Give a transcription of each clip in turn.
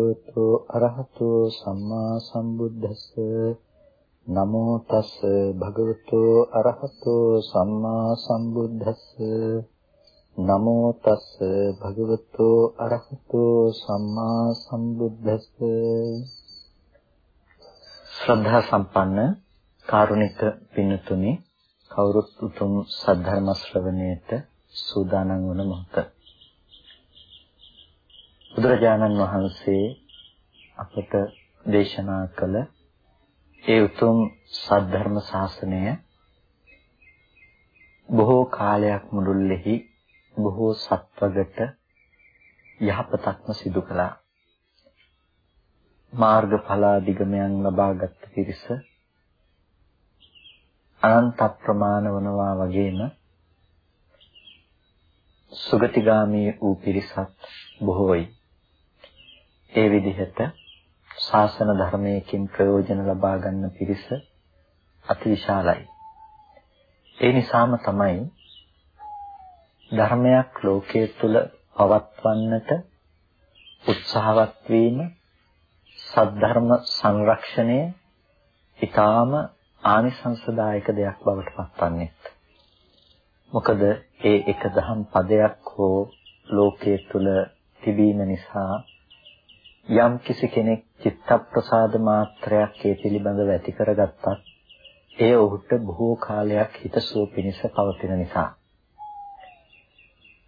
භගවතු අරහතු සම්මා සම්බුද්දස්ස නමෝ තස් භගවතු අරහතු සම්මා සම්බුද්දස්ස නමෝ තස් භගවතු අරහතු සම්මා සම්බුද්දස්ස ශ්‍රද්ධා සම්පන්න කාරුණික පින්තුනි කවුරුත් උතුම් සද්ධර්ම ශ්‍රවණයට සූදානම් වන මොහොත. බුදුරජාණන් වහන්සේ අපට දේශනා කළ ඒ උතුම් සද්ධර්ම ශාසනය බොහෝ කාලයක් මුළුල්ලේහි බොහෝ සත්වගත යහපතක්ම සිදු කළා. මාර්ගඵලාදිගමයන් ලබාගත් පිරිස අනන්ත ප්‍රමාණ වනවා වගේම සුගතිගාමී වූ පිරිසත් බොහෝයි. ඒ විදිහට ශාසන ධර්මයකින් ප්‍රයෝජන ලබා ගන්න පිරිස අතිවිශාලයි. ඒ නිසාම තමයි ධර්මයක් ලෝකයේ තුල පවත්වන්නට උත්සාහවත් වීම සද්ධර්ම සංරක්ෂණය ඊටාම ආනිසංසදායක දෙයක් බවට පත්වන්නේ. මොකද ඒ එක දහම් පදයක් හෝ ලෝකයේ තුල තිබීම නිසා යම් කිසි කෙනෙක් චිත්තප්‍රසාද මාත්‍රයක් ඒ පිළිබඳව ඇති කරගත්තත් ඒ ඔහුට බොහෝ කාලයක් හිතසුව පිණිස පවතින නිසා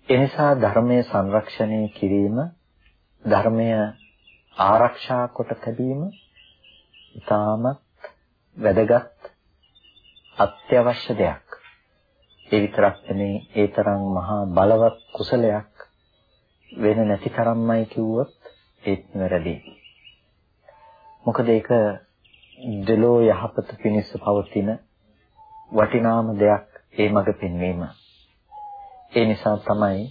එනිසා ධර්මයේ සංරක්ෂණය කිරීම ධර්මය ආරක්ෂා කොට තැබීම ඉතාමත් වැදගත් අත්‍යවශ්‍ය දෙයක්. ඒ විතරක් නෙමේ ඒ තරම් මහා බලවත් කුසලයක් වෙන නැති තරම්මයි කිව්වොත් ඒත් වැරදි. මොකද ඒක දලෝ යහපත පිණිස පවතින වටිනාම දෙයක් ඒ මඟ පෙන්වීම. ඒ නිසා තමයි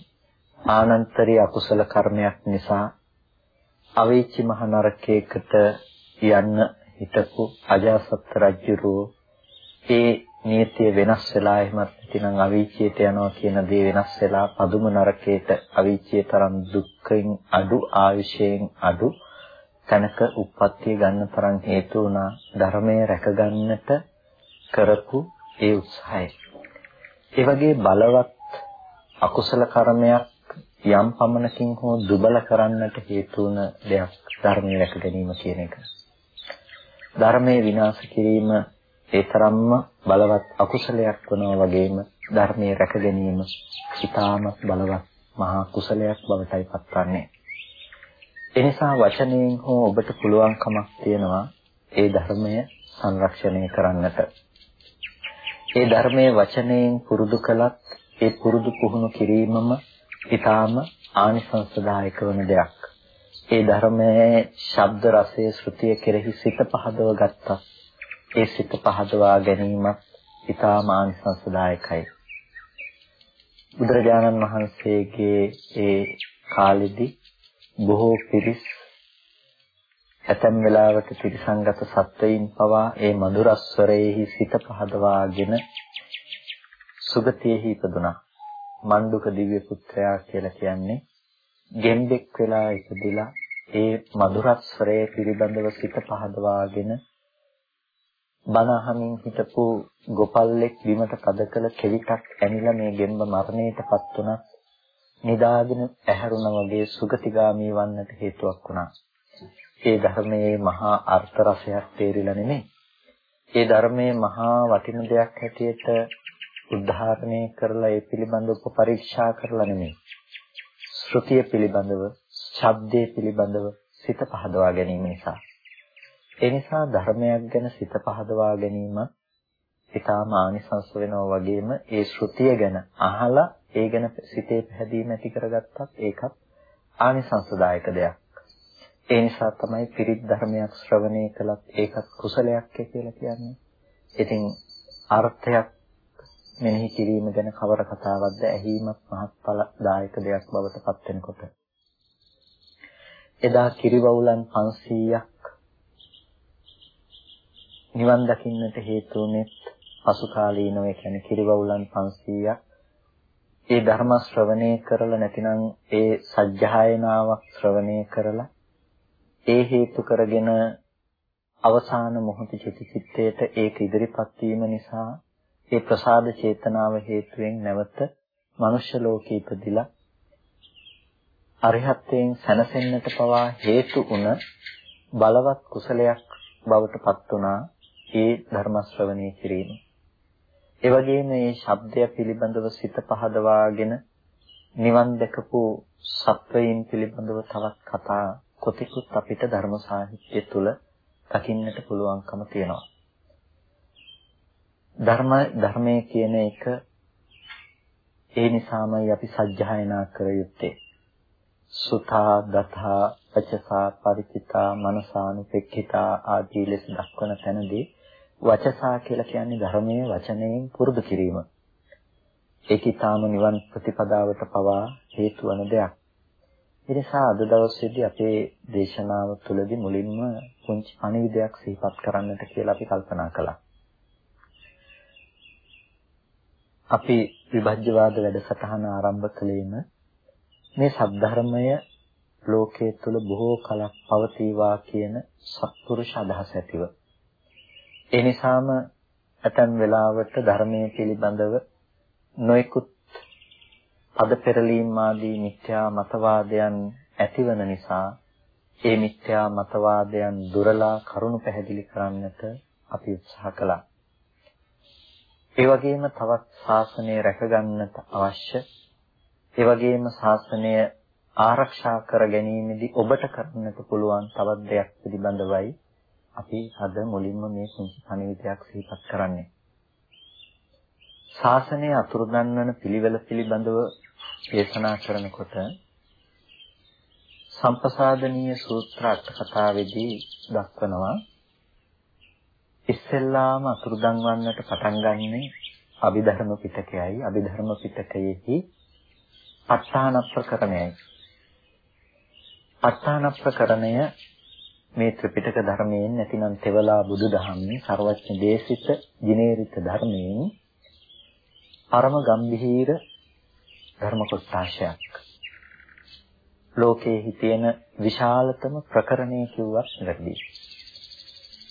ආනන්තරී අකුසල කර්මයක් නිසා අවීචි මහ නරකයකට යන්න හිටපු අජාසත් රජුරෝ ඒ නීතිය වෙනස් වෙලා එහෙමත් නැතිනම් අවීචියට යනවා කියන දේ වෙනස් වෙලා පදුම නරකයට අවීචිය තරම් දුක්ඛින් අඩු ආයුෂයෙන් අඩු තැනක උප්පත්තිය ගන්න තරම් හේතු වුණා ධර්මයේ රැකගන්නට කරපු ඒ උත්සාහය. ඒ වගේ බලවත් අකුසල කර්මයක් යම් පමණකින් හෝ දුබල කරන්නට හේතු වුණ දෙයක් ධර්මයේ රැක ගැනීම කියන එක. ධර්මයේ විනාශ කිරීම ඒ තරම්ම බලවත් අකුසලයක් වනවා වගේම ධර්මයේ රැක ගැනීම ඉතාමත් බලවත් මහා කුසලයක් බවටයි පත්වන්නේ. එනිසා වචනයෙන් හෝ ඔබට පුළුවන්කමක් තියෙනවා ඒ ධර්මය සංරක්ෂණය කරන්නට. ඒ ධර්මයේ වචනයෙන් පුරුදු කළත් ඒ පුරුදු පුහුණු කිරීමම ඊටාම ආනිසංසදායක වන දෙයක්. ඒ ධර්මයේ ශබ්ද රසයේ ශ්‍රුතිය කෙරෙහි සිත පහදව ගත්තා. ඒ සිත පහදවා ගැනීමත් ඊටාම ආනිසංසදායකයි. බුදුරජාණන් වහන්සේගේ ඒ කාලෙදි බොහෝ පිරිස් ඇතැම් වෙලාවට ත්‍රිසංගත සත්වයින් පවා ඒ මధుරස්වරයේහි සිත පහදවාගෙන සුගතියෙහි ඉපදුනා. මණ්ඩුක දිව්‍ය පුත්‍රයා කියලා කියන්නේ ගෙම්බෙක් වෙලා ඉපදිලා ඒ මధుරස්වරයේ පිළිබඳව සිත පහදවාගෙන බණ අහමින් හිටපු ගොපල්ලෙක් බිමට පද කළ කෙවිතක් ඇනිලා මේ ගෙම්බ මරණයටපත් වුණා. නිදාගෙන ඇහැරුණා වගේ සුගතිගාමී වන්නට හේතුවක් වුණා. ඒ ධර්මයේ මහා අර්ථ රසයක් තේරිලා නෙමෙයි. ඒ ධර්මයේ මහා වටින දෙයක් හැටියට උද්ධාරණය කරලා ඒ පිළිබඳව පරීක්ෂා කරලා නෙමෙයි. ශ්‍රුතිය පිළිබඳව, ශබ්දයේ පිළිබඳව සිත පහදවා ගැනීම නිසා. ඒ නිසා ධර්මයක් ගැන සිත පහදවා ගැනීම ඊටාම ආනිසංස වෙනවා වගේම ඒ ශ්‍රුතිය ගැන අහලා ඒ ගැන සිතේ පැහැදීම ඇති කරගත්තත් ඒකත් ආනිසංසදායක දෙයක්. ඒ නිසා තමයි පිරිත් ධර්මයක් ශ්‍රවණය කළත් ඒකත් කුසලයක් කියලා කියන්නේ. ඉතින් අර්ථයක් මෙනෙහි කිරීම ගැන කවර කතාවක්ද ඇහිීමත් මහත්ඵලදායක දෙයක් බවට පත් වෙනකොට එදා කිරිවවුලන් 500ක් නිවන් දකින්නට හේතු වුනේත් පසු කාලීනව ඒ කියන්නේ කිරිවවුලන් 500ක් ඒ ධර්ම ශ්‍රවණය කරලා නැතිනම් ඒ සජ්ජායනාවක් ශ්‍රවණය කරලා ඒ හේතු කරගෙන අවසාන මොහොත චිත්තයට ඒක ඉදිරිපත් වීම නිසා ඒ ප්‍රසාද චේතනාව හේතුවෙන් නැවත මනුෂ්‍ය ලෝකෙ ඉපදිලා අරිහත්යෙන් සැනසෙන්නට පවා හේතු වුණ බලවත් කුසලයක් බවට පත් වුණා. ඒ ධර්ම ශ්‍රවණය කිරීම. ඒ වගේම මේ ශබ්දය පිළිබඳව සිත පහදවාගෙන නිවන් දැකපු සත්වයින් පිළිබඳව තවත් කතා කොතිකුත් අපිට ධර්ම සාහිත්‍ය තුල දකින්නට පුළුවන්කම තියෙනවා. ධර්ම ධර්මයේ කියන එක ඒ නිසාමයි අපි සජ්ජායනා කර යුත්තේ. සුතා දතා වචසා පරිචිතා මනසානුපෙක්ඛිතා ආදී ලෙස දක්වන තැනදී වචසා කියලා කියන්නේ ධර්මයේ වචනයෙන් පුරුදු කිරීම. ඒක ඊටාම නිවන් ප්‍රතිපදාවට පවා හේතු වන දෙයක්. ඒ නිසා අද දවසේදී අපේ දේශනාව තුළදී මුලින්ම පුංචි පණිවිඩයක් සිහිපත් කරන්නට කියලා අපි කල්පනා කළා. අපි විභජ්‍යවාද වැඩසටහන ආරම්භ කළේම මේ සද්ධර්මය ලෝකයේ තුල බොහෝ කලක් පවතිවා කියන සත්පුරුෂ අදහස ඇතිව. ඒ නිසාම ඇතැම් වෙලාවට ධර්මයේ පිළිබඳව නොයෙකුත් පද පෙරලීම් ආදී මිත්‍යා මතවාදයන් ඇතිවන නිසා ඒ මිත්‍යා මතවාදයන් දුරලා කරුණු පැහැදිලි කරන්නට අපි උත්සාහ කළා. ඒ වගේම තවත් ශාසනය රැකගන්නට අවශ්‍ය ඒ වගේම ශාසනය ආරක්ෂා කර ගැනීමේදී ඔබට කරන්නට පුළුවන් තවත් දෙයක් පිළිබඳවයි අපි අද මුලින්ම මේ කුංචි පණිවිඩයක් සිහිපත් කරන්නේ. ශාසනය අතුරුදන් වන පිළිවෙල පිළිබඳව දේශනා කරනකොට සම්පසාදනීය සූත්‍ර අට කතාවේදී දක්වනවා ඉස්සෙල්ලාම අතුරුදන් වන්නට පටන් ගන්නේ අභිධර්ම පිටකයයි අභිධර්ම පිටකයේහි ප ဋ ාණ ප්‍රකරණයයි. ප ဋ ාණ ප්‍රකරණය මේ ත්‍රිපිටක ධර්මයෙන් නැතිනම් තෙවලා බුදුදහමේ ਸਰවඥ දේශිත දිනේරිත ධර්මයෙන් පරම ගම්භීර ධර්ම කොටසක් ලෝකයේ හිතෙන විශාලතම ප්‍රකරණය කිව්වත් වැරදි.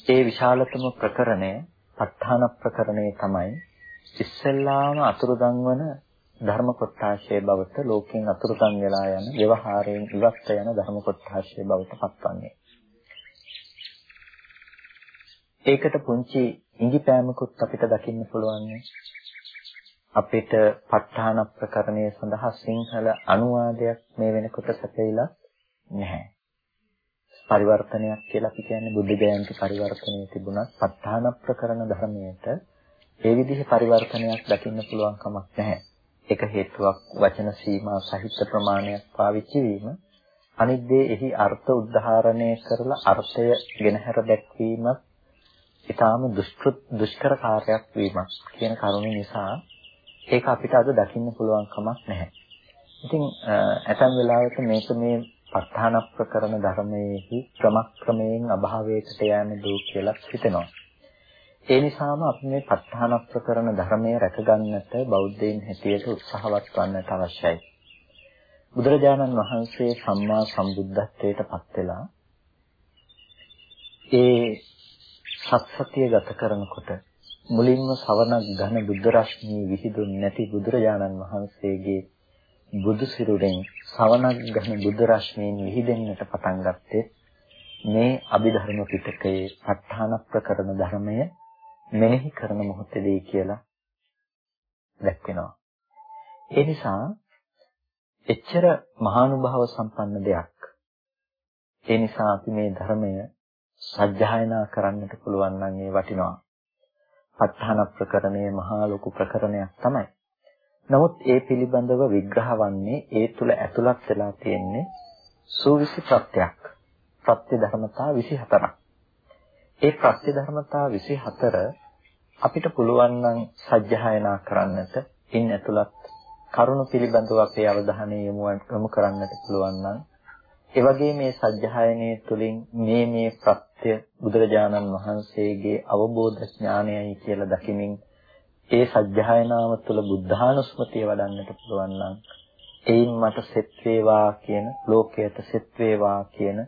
ඒ විශාලතම ප්‍රකරණය ප ဋ ාණ ප්‍රකරණය තමයි ඉස්සෙල්ලාම අතුරුදන් වන ධර්ම කොටාශය බවට ලෝකෙන් අතුරුදන් වෙලා යන, ව්‍යවහාරයෙන් ඉවත් යන ධර්ම කොටාශය බවට පත්වන්නේ. ඒකට පුංචි ඉඟිපෑමකුත් අපිට දකින්න පුළුවන් අපිට ප ဋ ාණ ප්‍රකරණය සඳහා සිංහල අනුවාදයක් මේ වෙනකොට සැපෙයිලා නැහැ. පරිවර්තනයක් කියලා අපි කියන්නේ බුද්ධ ජයන්ති පරිවර්තනයේ තිබුණත් ප ဋ ාණ ප්‍රකරණ ධර්මයට ඒ විදිහේ පරිවර්තනයක් දකින්න පුළුවන් කමක් නැහැ. එක හේතුවක් වචන සීමා සහිත ප්‍රමාණයක් පාවිච්චි වීම අනිත් දේ එහි අර්ථ උද්ධාරණය කරලා අර්ථය ගෙනහැර දැක්වීමත් ඊටාම දුෂ්කර කාර්යයක් වීමක් කියන කරුණ නිසා ඒක අපිට අද දකින්න පුළුවන් කමක් නැහැ. ඉතින් ඇතැම් වෙලාවක මේක මේ ප ဋ ාණ ප්‍රකරණ ධර්මයේහි ක්‍රමක්‍රමයෙන් අභාවයකට යෑම දෝ කියලා හිතෙනවා. ඒ නිසාම අපි මේ ප ဋ ාණ ප්‍රකරණ ධර්මය රැකගන්නට බෞද්ධයින් හැටියට උත්සාහවත් වන්නට අවශ්‍යයි. බුදුරජාණන් වහන්සේ සම්මා සම්බුද්ධත්වයට පත් වෙලා ඒ සත්සතිය ගත කරනකොට මුලින්ම සවනක් ඝන බුද්ධ රශ්මිය විහිදුන්නේ නැති බුදුරජාණන් වහන්සේගේ බුදු සිරුරෙන් සවනක් ඝන බුද්ධ රශ්මියෙන් විහිදෙන්නට පටන් ගත්තේ මේ අභිධර්ම පිටකයේ ප ဋ ාණ ප්‍රකරණ ධර්මය මෙනෙහි කරන මොහොතේදී කියලා දැක්වෙනවා. ඒ නිසා එච්චර මහානුභාව සම්පන්න දෙයක්. ඒ නිසා අපි මේ ධර්මය සජ්ජායනා කරන්නට පුළුවන් නම් ඒ වටිනවා. ප ဋ ාණ ප්‍රකරණයේ මහා ලොකු ප්‍රකරණයක් තමයි. නමුත් ඒ පිළිබඳව විග්‍රහ වන්නේ ඒ තුල ඇතුළත් වෙලා තියෙන්නේ සූවිසි ප්‍රත්‍යක්. ප්‍රත්‍ය ධර්මතා 24ක්. ඒ ප්‍රත්‍ය ධර්මතා 24 අපිට පුළුවන් නම් සජ්ජායනා කරන්නට ඉන් ඇතුළත් කරුණු පිළිබඳව අපේ අවධානය යොමු කරන්නට පුළුවන් නම් ඒ වගේ මේ සජ්ජායනයේ තුලින් මේ මේ ප්‍රත්‍ය බුදුරජාණන් වහන්සේගේ අවබෝධ ඥානයයි කියලා දකිමින් ඒ සජ්ජායනාව තුළ බුද්ධානුස්මතිය වඩන්නට පුළුවන් නම් එයින් මට සෙත් වේවා කියන ලෝකයට සෙත් වේවා කියන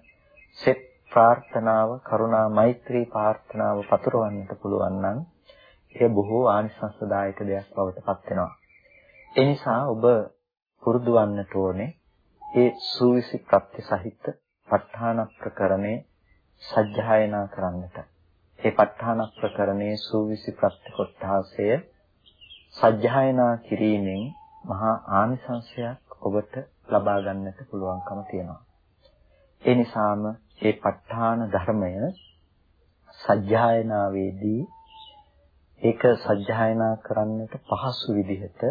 සෙත් ප්‍රාර්ථනාව කරුණා මෛත්‍රී ප්‍රාර්ථනාව පතුරවන්නට පුළුවන් නම් එය බොහෝ ආනිසංසදායක දෙයක් බවට පත් වෙනවා. ඒ නිසා ඔබ පුරුදු වන්නට ඕනේ ඒ සූවිසි ප්‍රත්‍ය සහිත ප ဋ ාණ ප්‍රකරණේ සජ්ජායනා කරන්නට. ඒ ප ဋ ාණ ප්‍රකරණේ සූවිසි ප්‍රත්‍ය කොටාසය සජ්ජායනා කිරීමෙන් මහා ආනිසංශයක් ඔබට ලබා ගන්නට පුළුවන්කම තියෙනවා. ඒ නිසාම මේ ප ဋ ාණ ධර්මය සජ්ජායනාවේදී ඒක සජ්ජායනා කරන්නට පහසු විදිහට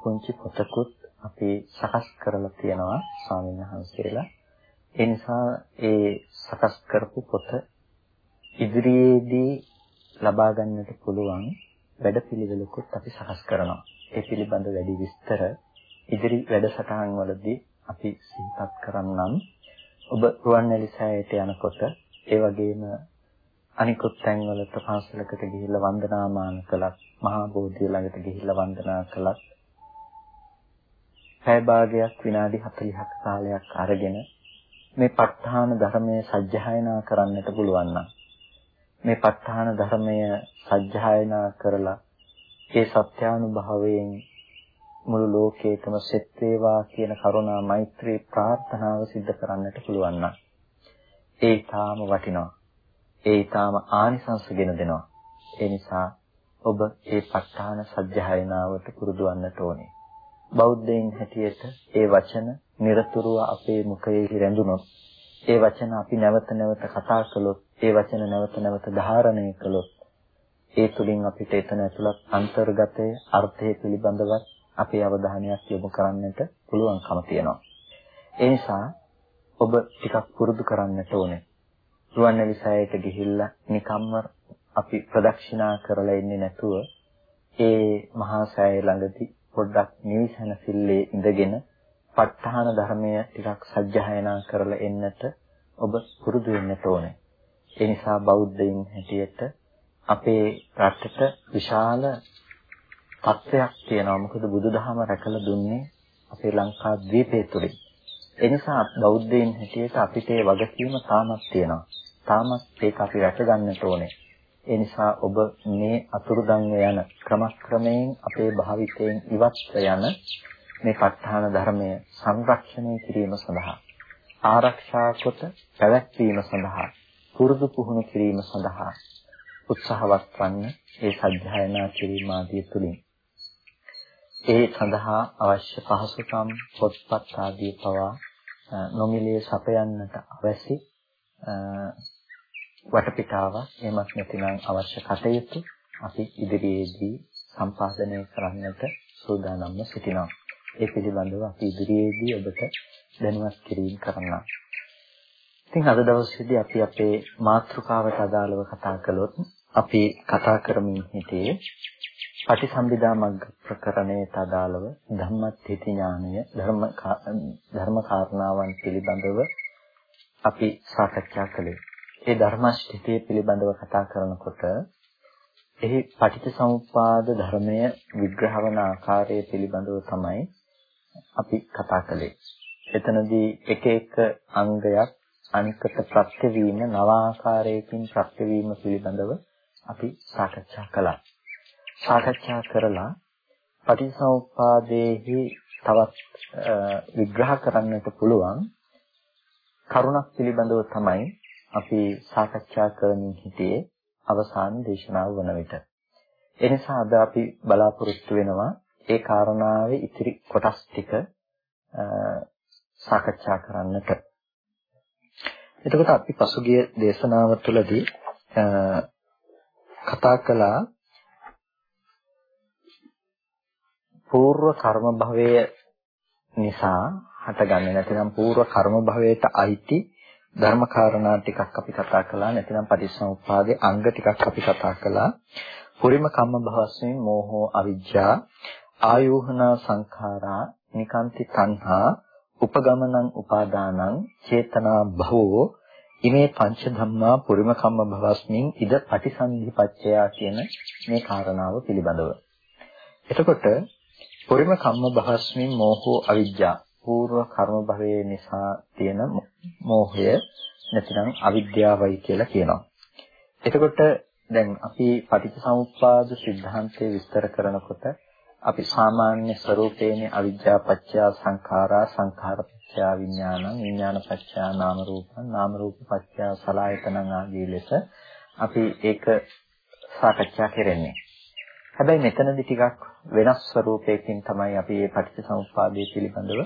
පුංචි පොතකුත් අපි සකස් කරලා තියෙනවා ස්වාමීන් වහන්සේලා. ඒ නිසා ඒ සකස් කරපු පොත ඉදිරියේදී ලබා ගන්නට පුළුවන් වැඩපිළිවෙලකුත් අපි සකස් කරනවා. ඒ පිළිබඳ වැඩි විස්තර ඉදිරි වැඩසටහන් වලදී අපි සිහිපත් කරන්නම්. ඔබ රුවන්වැලි සෑයට යනකොට ඒ වගේම අනිකුත් තැන්වලට පන්සලකට ගිහිල්ලා වන්දනාමාන කළත් මහා බෝධිය ළඟට ගිහිල්ලා වන්දනා කළත් පැය භාගයක් විනාඩි 40ක කාලයක් අරගෙන මේ ප ဋ ාණ ධර්මයේ සජ්ජායනා කරන්නට පුළුවන් නම් මේ ප ဋ ාණ ධර්මය සජ්ජායනා කරලා ඒ සත්‍යානුභවයෙන් මුළු ලෝකේටම සෙත් වේවා කියන කරුණා මෛත්‍රී ප්‍රාර්ථනාව සිද්ධ කරන්නට පුළුවන් නම් ඒ ඊටාම වටිනවා. ඒ ඊටාම ආනිසංසගෙන දෙනවා. ඒ නිසා ඔබ ඒ ප ဋ ාණ සජ්ජායනාවට පුරුදු වන්නට ඕනේ. බෞද්ධයින් හැටියට ඒ වචන নিরතුරුව අපේ මුඛයේ රැඳුනොත් ඒ වචන අපි නැවත නැවත කතා කළොත් ඒ වචන නැවත නැවත ධාරණය කළොත් ඒ තුලින් අපිට එතන ඇතුළත් අන්තර්ගතයේ අර්ථය පිළිබඳව අපේ අවධානයක් යොමු කරන්නට පුළුවන්කම තියෙනවා. ඒ නිසා ඔබ ටිකක් පුරුදු කරන්නට ඕනේ. රුවන්වැලි සෑයට ගිහිල්ලා නිකම්ම අපි ප්‍රදක්ෂිනා කරලා ඉන්නේ නැතුව ඒ මහා සෑය ළඟදී පොඩ්ඩක් නිවිසනසිල්ලේ ඉඳගෙන ප ဋ ාණ ධර්මය ටිකක් සජ්ජායනා කරලා එන්නට ඔබ පුරුදු වෙන්නට ඕනේ. ඒ නිසා බෞද්ධයින් හැටියට අපේ රටට විශාල තත්ත්වයක් තියෙනවා. මොකද බුදුදහම රැකලා දුන්නේ අපේ ලංකා ද්වීපය තුලින්. ඒ නිසා බෞද්ධයින් හැටියට අපිට ඒ වගකීම තාමත් තියෙනවා. තාමත් ඒක අපි රැක ගන්නට ඕනේ. ඒ නිසා ඔබ මේ අතුරුදන්ව යන ක්‍රමක්‍රමයෙන් අපේ භාවිතයෙන් ඉවත්ව යන මේ ප ဋ ාණ ධර්මය සංරක්ෂණය කිරීම සඳහා ආරක්ෂා කොට පැවැත්වීම සඳහා පුරුදු පුහුණු කිරීම සඳහා උත්සාහවත් වන්න ඒ සත්‍යයනා කිරීම ආදිය තුලින්. ඒ සඳහා අවශ්‍ය පහසුකම් පොත්පත් ආදී පවා නොමිලේ සපයන්නට අවශ්‍ය වටපිටාවක් එමත් නැතිනම් අවශ්‍ය කටයුතු අපි ඉදිරියේදී සම්පාදනය කරන්නට සූදානම්ව සිටිනවා. ඒ පිළිබඳව අපි ඉදිරියේදී ඔබට දැනුවත් කිරීම කරනවා. ඉතින් අද දවසේදී අපි අපේ මාතෘකාවට අදාළව කතා කළොත් අපි කතා කරමින් හිටියේ පටිසම්භිදා මග්ග ප්‍රකරණයට අදාළව ධම්මත්ථಿತಿ ඥානය ධර්ම ධර්ම කාරණාවන් පිළිබඳව අපි සාකච්ඡා කළේ. ඒ ධර්මශ්‍රිතය පිළිබඳව කතා කරනකොට එහි පටිච්චසමුප්පාද ධර්මය විග්‍රහ වන ආකාරය පිළිබඳව තමයි අපි කතා කළේ. එතනදී එක එක අංගයක් අනිකට ප්‍රත්‍ය වීම නව ආකාරයකින් ප්‍රත්‍ය වීම පිළිබඳව අපි සාකච්ඡා කළා. සාකච්ඡා කරලා පටිච්චසමුප්පාදයේහි තවත් විග්‍රහ කරන්නට පුළුවන් කරුණක් පිළිබඳව තමයි අපි සාකච්ඡා කරමින් සිටියේ අවසාන දේශනාව වන විට. එනිසා අද අපි බලාපොරොත්තු වෙනවා ඒ කාරණාවේ ඉතිරි කොටස් ටික සාකච්ඡා කරන්නට. එතකොට අපි පසුගිය දේශනාව තුළදී කතා කළා పూర్ව කර්ම භවය නිසා හටගන්නේ නැතිනම් పూర్ව කර්ම භවයට අයිති ධර්ම කාරණා ටිකක් අපි කතා කළා නැතිනම් පටිච්චසමුප්පාදයේ අංග ටිකක් අපි කතා කළා පුරිම කම්ම භවස්මින් මෝහෝ අවිජ්ජා ආයෝහනා සංඛාරා නිකාන්ති තණ්හා උපගමනං උපාදානං චේතනා භවෝ ඉමේ පංච ධම්මා පුරිම කම්ම භවස්මින් ඉද පටිසන්ධිපච්චයා කියන මේ කාරණාව පිළිබඳව. එතකොට පුරිම කම්ම භවස්මින් මෝහෝ අවිජ්ජා పూర్ව කර්ම භවයේ නිසා තියෙන මෝහය නැතිනම් අවිද්‍යාවයි කියලා කියනවා. එතකොට දැන් අපි පටිච්චසමුප්පාද સિદ્ધාන්තය විස්තර කරනකොට අපි සාමාන්‍ය ස්වરૂපයේනේ අවිද්‍යා පත්‍ය සංඛාරා සංඛාර පත්‍ය විඥානං විඥාන පත්‍ය නාම රූපං නාම රූප පත්‍ය සලආයතනං ආදී ලෙස අපි ඒක සාකච්ඡා කරන්නේ. හැබැයි මෙතනදි ටිකක් වෙනස් ස්වરૂපයකින් තමයි අපි මේ පටිච්චසමුප්පාදයේ පිළිබඳව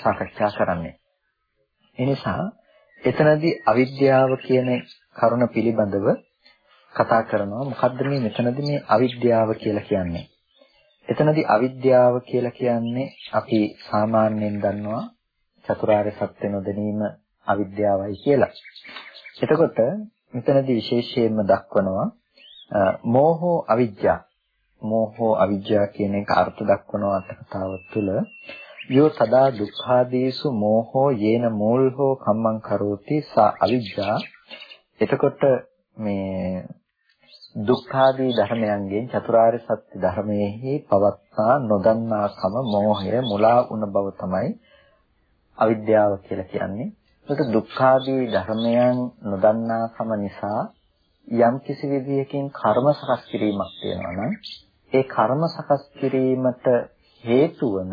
සාකච්ඡා කරන්නේ. එනිසා එතනදී අවිද්‍යාව කියන කරුණ පිළිබඳව කතා කරනවා. මොකද්ද මේ මෙතනදී මේ අවිද්‍යාව කියලා කියන්නේ? එතනදී අවිද්‍යාව කියලා කියන්නේ අපි සාමාන්‍යයෙන් දන්නවා චතුරාර්ය සත්‍ය නොදැනීම අවිද්‍යාවයි කියලා. එතකොට මෙතනදී විශේෂයෙන්ම දක්වනවා මෝහෝ අවිජ්ජා මෝහෝ අවිජ්ජා කියන එක අර්ථ දක්වන අර්ථකතාව තුළ යෝ සදා දුක්ඛාදීසු මෝහෝ යේන මූල්හෝ කම්මං කරෝති සා අවිජ්ජා එතකොට මේ දුක්ඛාදී ධර්මයන්ගෙන් චතුරාර්ය සත්‍ය ධර්මයේහි පවත්තා නොදන්නාකම මෝහය මුලා වුණ බව තමයි අවිද්‍යාව කියලා කියන්නේ. ඒක දුක්ඛාදී ධර්මයන් නොදන්නාකම නිසා යම් කිසි විදියකින් කර්ම සකස් කිරීමක් තියෙනවා නම් ඒ කර්ම සකස් කිරීමට හේතු වන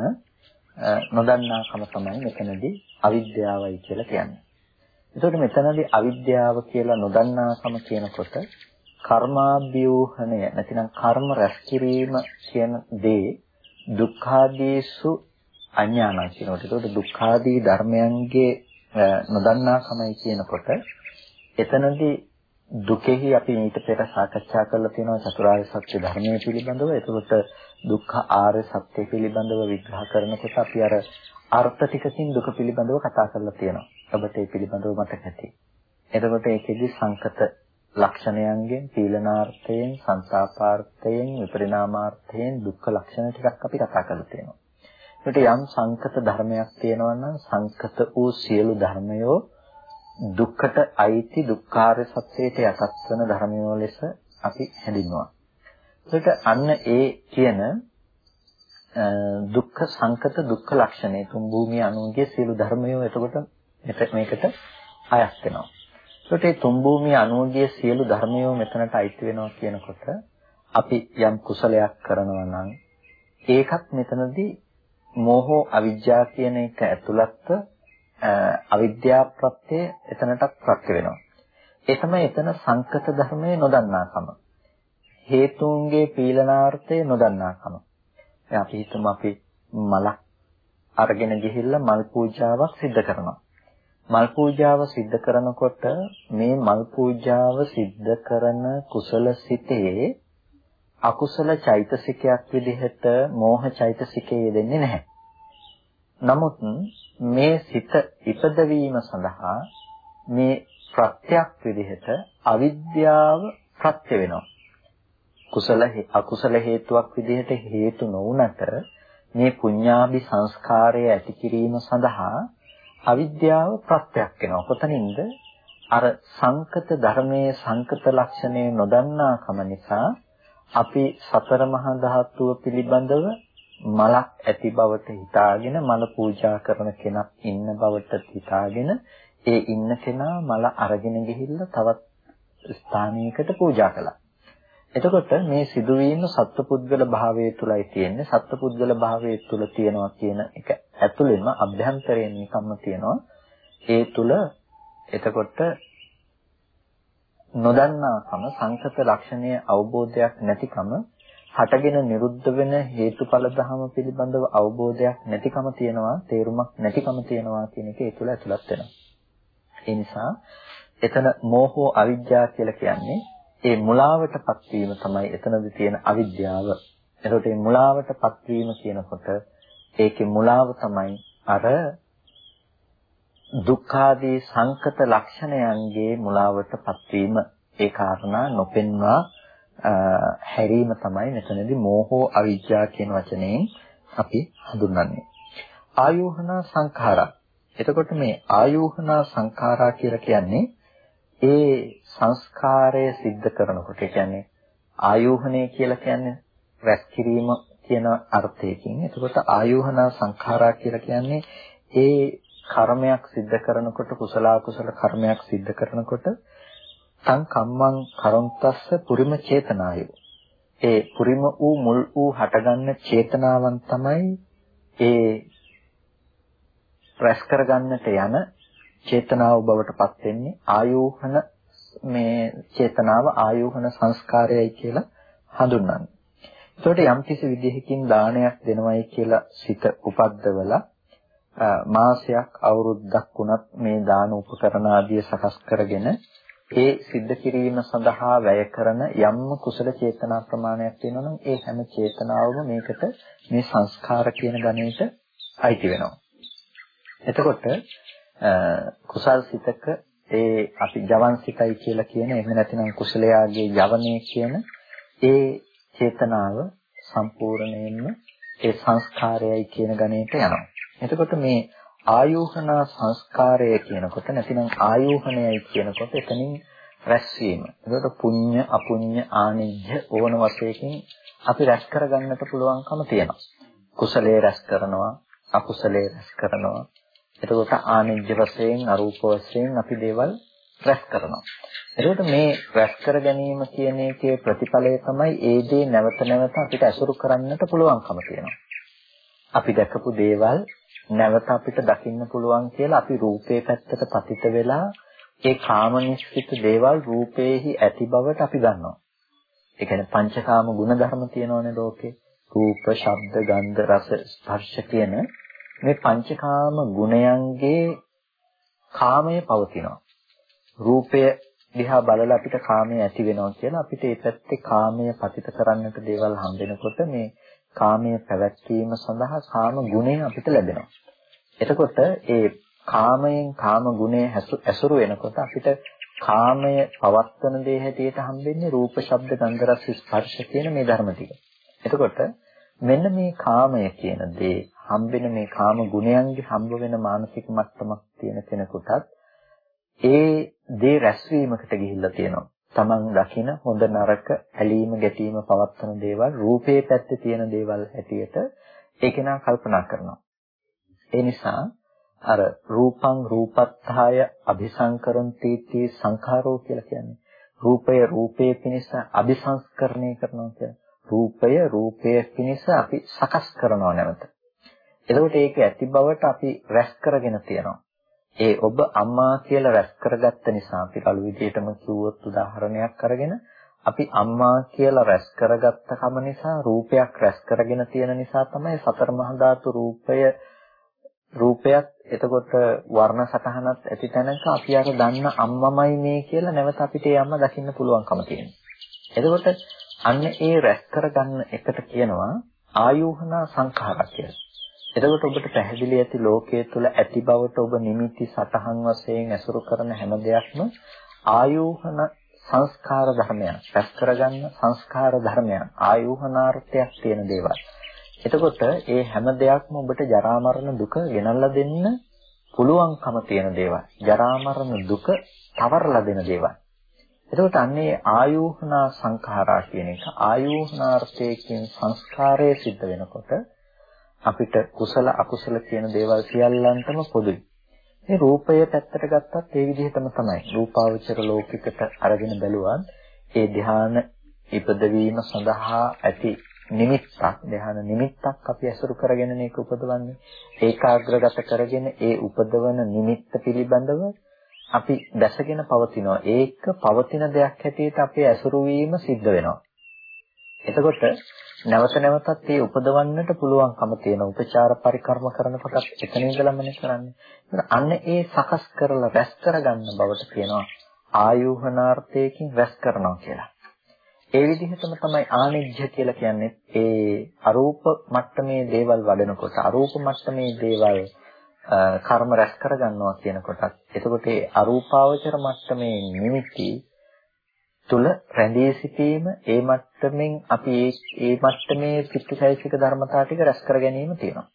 නොදන්නාකම තමයි මෙතනදී අවිද්‍යාවයි කියලා කියන්නේ. එතකොට මෙතනදී අවිද්‍යාව කියලා නොදන්නාකම කියනකොට කර්මාභ්‍යූහණය නැතිනම් කර්ම රැස් කිරීම කියන දේ දුක්ඛාදීසු අඥානයි කියනකොට ඒකට දුක්ඛාදී ධර්මයන්ගේ නොදන්නාකමයි කියනකොට එතනදී දුකෙහි අපි ඊට පෙර සාකච්ඡා කරලා තියෙනවා චතුරාර්ය සත්‍ය ධර්මයේ පිළිබඳව. එතකොට දුක්ඛ ආර්ය සත්‍ය පිළිබඳව විග්‍රහ කරනකොට අපි අර අර්ථ ටිකකින් දුක පිළිබඳව කතා කරලා තියෙනවා. ඔබට ඒ පිළිබඳව මතක ඇති. එතකොට ඒකෙදි සංකත ලක්ෂණයන්ගෙන් පීලනාර්ථයෙන්, සංසාපාර්ථයෙන්, විපරිණාමාර්ථයෙන් දුක්ඛ ලක්ෂණ ටිකක් අපි කතා කරලා තියෙනවා. ඒකට යම් සංකත ධර්මයක් තියෙනවා නම් සංකත වූ සියලු ධර්මයෝ දුක්කට අයිති දුක්ඛාර සත්‍යයට යටත් වන ධර්මයෝ ලෙස අපි හැඳින්වනවා. ඒකට අන්න ඒ කියන දුක්ඛ සංකත දුක්ඛ ලක්ෂණය තුන් භූමිය අනුන්ගේ සියලු ධර්මයෝ එතකොට මේකට අයත් වෙනවා. ඒකට මේ තුන් භූමිය අනුන්ගේ සියලු ධර්මයෝ මෙතනට අයිති වෙනවා කියනකොට අපි යම් කුසලයක් කරනවා නම් ඒකත් මෙතනදී මෝහෝ අවිජ්ජා කියන එක ඇතුළත්ව අවිද්‍යා ප්‍රත්‍ය එතනටත් ප්‍රත්‍ය වෙනවා. ඒ තමයි එතන සංකත ධර්මයේ නොදන්නාකම. හේතුන්ගේ පීලනාර්ථය නොදන්නාකම. දැන් අපි හිතමු අපි මලක් අරගෙන ගිහිල්ලා මල් පූජාවක් සිද්ධ කරනවා. මල් පූජාව සිද්ධ කරනකොට මේ මල් පූජාව සිද්ධ කරන කුසල සිතේ අකුසල චෛතසිකයක් විදිහට මෝහ චෛතසිකය යෙදෙන්නේ නැහැ. නමුත් මේ සිත ඉපදවීම සඳහා මේ ප්‍රත්‍යක් විදිහට අවිද්‍යාව ප්‍රත්‍ය වෙනවා. කුසල අකුසල හේතුවක් විදිහට හේතු නොවුනට මේ පුඤ්ඤාභි සංස්කාරය ඇති කිරීම සඳහා අවිද්‍යාව ප්‍රත්‍යක් වෙනවා. කොතනින්ද? අර සංකත ධර්මයේ සංකත ලක්ෂණය නොදන්නාකම නිසා අපි සතර මහා ධාතුව පිළිබඳව මලක් ඇති බවට හිතාගෙන මල පූජා කරන කෙනෙක් ඉන්න බවට හිතාගෙන ඒ ඉන්න කෙනා මල අරගෙන ගිහිල්ලා තවත් ස්ථානයකට පූජා කළා. එතකොට මේ සිදුවීම සත්පුද්ගල භාවයේ තුලයි තියෙන්නේ. සත්පුද්ගල භාවයේ තුල තියෙනවා කියන එක ඇතුළෙන්ම අභ්‍යන්තරයෙන් නිකම්ම තියෙනවා. ඒ තුල එතකොට නොදන්නාකම සංකත ලක්ෂණය අවබෝධයක් නැතිකම හටගෙන නිරුද්ධ වෙන හේතුඵල ධහම පිළිබඳව අවබෝධයක් නැතිකම තියෙනවා තේරුමක් නැතිකම තියෙනවා කියන එක ඒ තුළ ඇතුළත් වෙනවා. ඒ නිසා එතන මෝහෝ අවිද්‍යාව කියලා කියන්නේ ඒ මුලාවටපත් වීම තමයි එතනදී තියෙන අවිද්‍යාව. එතකොට මේ මුලාවටපත් වීම කියනකොට ඒකේ මුලාව තමයි අර දුක්ඛාදී සංකත ලක්ෂණයන්ගේ මුලාවටපත් වීම. ඒ කාරණා නොපෙන්වා හැරීම තමයි මෙතනදී මෝහෝ අවිජ්ජා කියන වචනයෙන් අපි හඳුන්වන්නේ. ආයෝහනා සංඛාරා. එතකොට මේ ආයෝහනා සංඛාරා කියලා කියන්නේ ඒ සංස්කාරය સિદ્ધ කරනකොට කියන්නේ ආයෝහණය කියලා කියන්නේ රැස් කිරීම කියන අර්ථයකින්. එතකොට ආයෝහනා සංඛාරා කියලා කියන්නේ ඒ කර්මයක් සිද්ධ කරනකොට කුසල අකුසල කර්මයක් සිද්ධ කරනකොට තං කම්මං කරොන්තස්ස පුරිම චේතනායෝ ඒ පුරිම වූ මුල් වූ හටගන්න චේතනාවන් තමයි ඒ රැස් කරගන්නට යන චේතනාව බවට පත් වෙන්නේ ආයෝහන මේ චේතනාව ආයෝහන සංස්කාරයයි කියලා හඳුන්වන්නේ. එතකොට යම්කිසි විදිහකින් දානයක් දෙනවයි කියලා සිත උපද්දවලා මාසයක් අවුරුද්දක් වුණත් මේ දාන උපකරණ ආදිය සකස් කරගෙන ඒ සිද්ධ කිරීම සඳහා වැය කරන යම් කුසල චේතනා ප්‍රමාණයක් තියෙනවා නම් ඒ හැම චේතනාවම මේකට මේ සංස්කාර කියන ගණයට අයිති වෙනවා. එතකොට කුසල් සිතක ඒ අපි ජවන් සිතයි කියලා කියන එහෙම නැතිනම් කුසලයාගේ යවණේ කියන ඒ චේතනාව සම්පූර්ණයෙන්ම ඒ සංස්කාරයයි කියන ගණයට යනවා. එතකොට මේ ආයෝහනා සංස්කාරය කියනකොට නැතිනම් ආයෝහණයයි කියනකොට එතනින් රැස්වීම. එතකොට පුඤ්ඤ අපුඤ්ඤ ආනිජ්ජ ඕන වශයෙන් අපි රැස් කරගන්නට පුළුවන්කම තියෙනවා. කුසලයේ රැස් කරනවා, අකුසලයේ රැස් කරනවා. එතකොට ආනිජ්ජ වශයෙන් අරූප වශයෙන් අපි දේවල් රැස් කරනවා. එතකොට මේ රැස් කර ගැනීම කියන එකේ ප්‍රතිඵලය තමයි ඒ දේ නැවත නැවත අපිට ඇසුරු කරන්නට පුළුවන්කම තියෙනවා. අපි දැකපු දේවල් නැවත අපිට දකින්න පුළුවන් කියලා අපි රූපේ පැත්තට පතිත වෙලා ඒ කාමනිස්සිත දේවල් රූපේහි ඇති බවට අපි ගන්නවා. ඒ කියන්නේ පංචකාම ගුණධර්ම තියෙනවනේ ලෝකේ. රූප, ශබ්ද, ගන්ධ, රස, ස්පර්ශ කියන මේ පංචකාම ගුණයන්ගේ කාමය පවතිනවා. රූපය දිහා බලලා අපිට කාමය ඇති වෙනවා කියලා අපිට ඒ පැත්තේ කාමය පතිත කරන්නට දේවල් හම්බෙනකොට මේ කාමයේ පැවැත්වීම සඳහා කාම ගුණය අපිට ලැබෙනවා. එතකොට ඒ කාමයෙන් කාම ගුණය ඇසුරු වෙනකොට අපිට කාමය පවත්වන දේ හැටියට හම්බෙන්නේ රූප, ශබ්ද, ගන්ධ, රස, ස්පර්ශ කියන මේ ධර්ම ටික. එතකොට මෙන්න මේ කාමය කියන දේ හම්බෙන මේ කාම ගුණයන්ගේ හම්බ වෙන මානසික මට්ටමක් තියෙන කෙනෙකුටත් ඒ දේ රැස්වීමකට ගිහිල්ලා තියෙනවා. තමන් දකින හොඳ නරක ඇලීම ගැටීම පවත්වන දේවල් රූපේ පැත්තේ තියෙන දේවල් හැටියට ඒක නා කල්පනා කරනවා. ඒ නිසා අර රූපං රූපත්ථාය අபிසංකරන්ති තී සංඛාරෝ කියලා කියන්නේ රූපය රූපයේ පිණිස අபிසංස්කරණය කරනවා කියන්නේ රූපය රූපයේ පිණිස අපි සකස් කරනවා නැවත. එතකොට ඒක ඇති බවට අපි රැස් කරගෙන තියෙනවා. ඒ ඔබ අම්මා කියලා රැස් කරගත්ත නිසා අපි කළු විදියටම කිව්වොත් උදාහරණයක් අරගෙන අපි අම්මා කියලා රැස් කරගත්ත කම නිසා රූපයක් රැස් කරගෙන තියෙන නිසා තමයි සතර මහා ධාතු රූපය රූපයක් එතකොට වර්ණ සටහනක් ඇති තැනක අපි අර දන්න අම්මමයි මේ කියලා නැවත අපිට ඒ අම්මා දකින්න පුළුවන්කම තියෙනවා. එතකොට අන්න ඒ රැස් කරගන්න එකට කියනවා ආයෝහනා සංඛාරක් කියලා. එතකොට ඔබට පැහැදිලි ඇති ලෝකයේ තුල ඇති බවට ඔබ නිමිති සතහන් වශයෙන් ඇසුරු කරන හැම දෙයක්ම ආයෝහන සංස්කාර ධර්මයන්. රැස් කරගන්න සංස්කාර ධර්මයන්. ආයෝහනාර්ථයක් තියෙන දේවල්. එතකොට ඒ හැම දෙයක්ම ඔබට ජරා මරණ දුක ගෙනල්ලා දෙන්න පුළුවන්කම තියෙන දේවල්. ජරා මරණ දුක තවරලා දෙන දේවල්. එතකොට අන්නේ ආයෝහනා සංඛාරා කියන එක ආයෝහනාර්ථයෙන් සංස්කාරය සිද්ධ වෙනකොට අපිට කුසල අකුසල කියන දේවල් සියල්ලන්ටම පොදුයි. මේ රූපය පැත්තට ගත්තත් ඒ විදිහටම තමයි. රූපාවචර ලෝකිකට අරගෙන බැලුවත් ඒ ධ්‍යාන ඉපදවීම සඳහා ඇති නිමිත්තක් ධ්‍යාන නිමිත්තක් අපි ඇසුරු කරගෙන මේක උපදවන්නේ. ඒකාග්‍රගත කරගෙන ඒ උපදවන නිමිත්ත පිළිබඳව අපි දැසගෙන පවතිනවා. ඒක පවතින දෙයක් හැටියට අපේ ඇසුරු වීම සිද්ධ වෙනවා. එතකොට නැවත නැවතත් ඒ උපදවන්නට පුළුවන්කම තියෙන උපචාර පරිකර්ම කරනකොටත් එතන ඉඳලමනේ කරන්නේ. අන්න ඒ සකස් කරලා රැස් කරගන්න බවට කියනවා ආයෝහනාර්ථයකින් රැස් කරනවා කියලා. ඒ විදිහටම තමයි ආනිජ්‍ය කියලා කියන්නේ ඒ අරූප මට්ටමේ දේවල් වඩනකොට අරූප මට්ටමේ දේවල් කර්ම රැස් කරගන්නවා කියන කොටත් එතකොට ඒ අරූපාවචර මට්ටමේ නිමිති තුල රැඳී සිටීම ඒ මට්ටමින් අපි ඒ ඒ මට්ටමේ චිත්තචෛතසික ධර්මතා ටික රැස් කර ගැනීම තියෙනවා.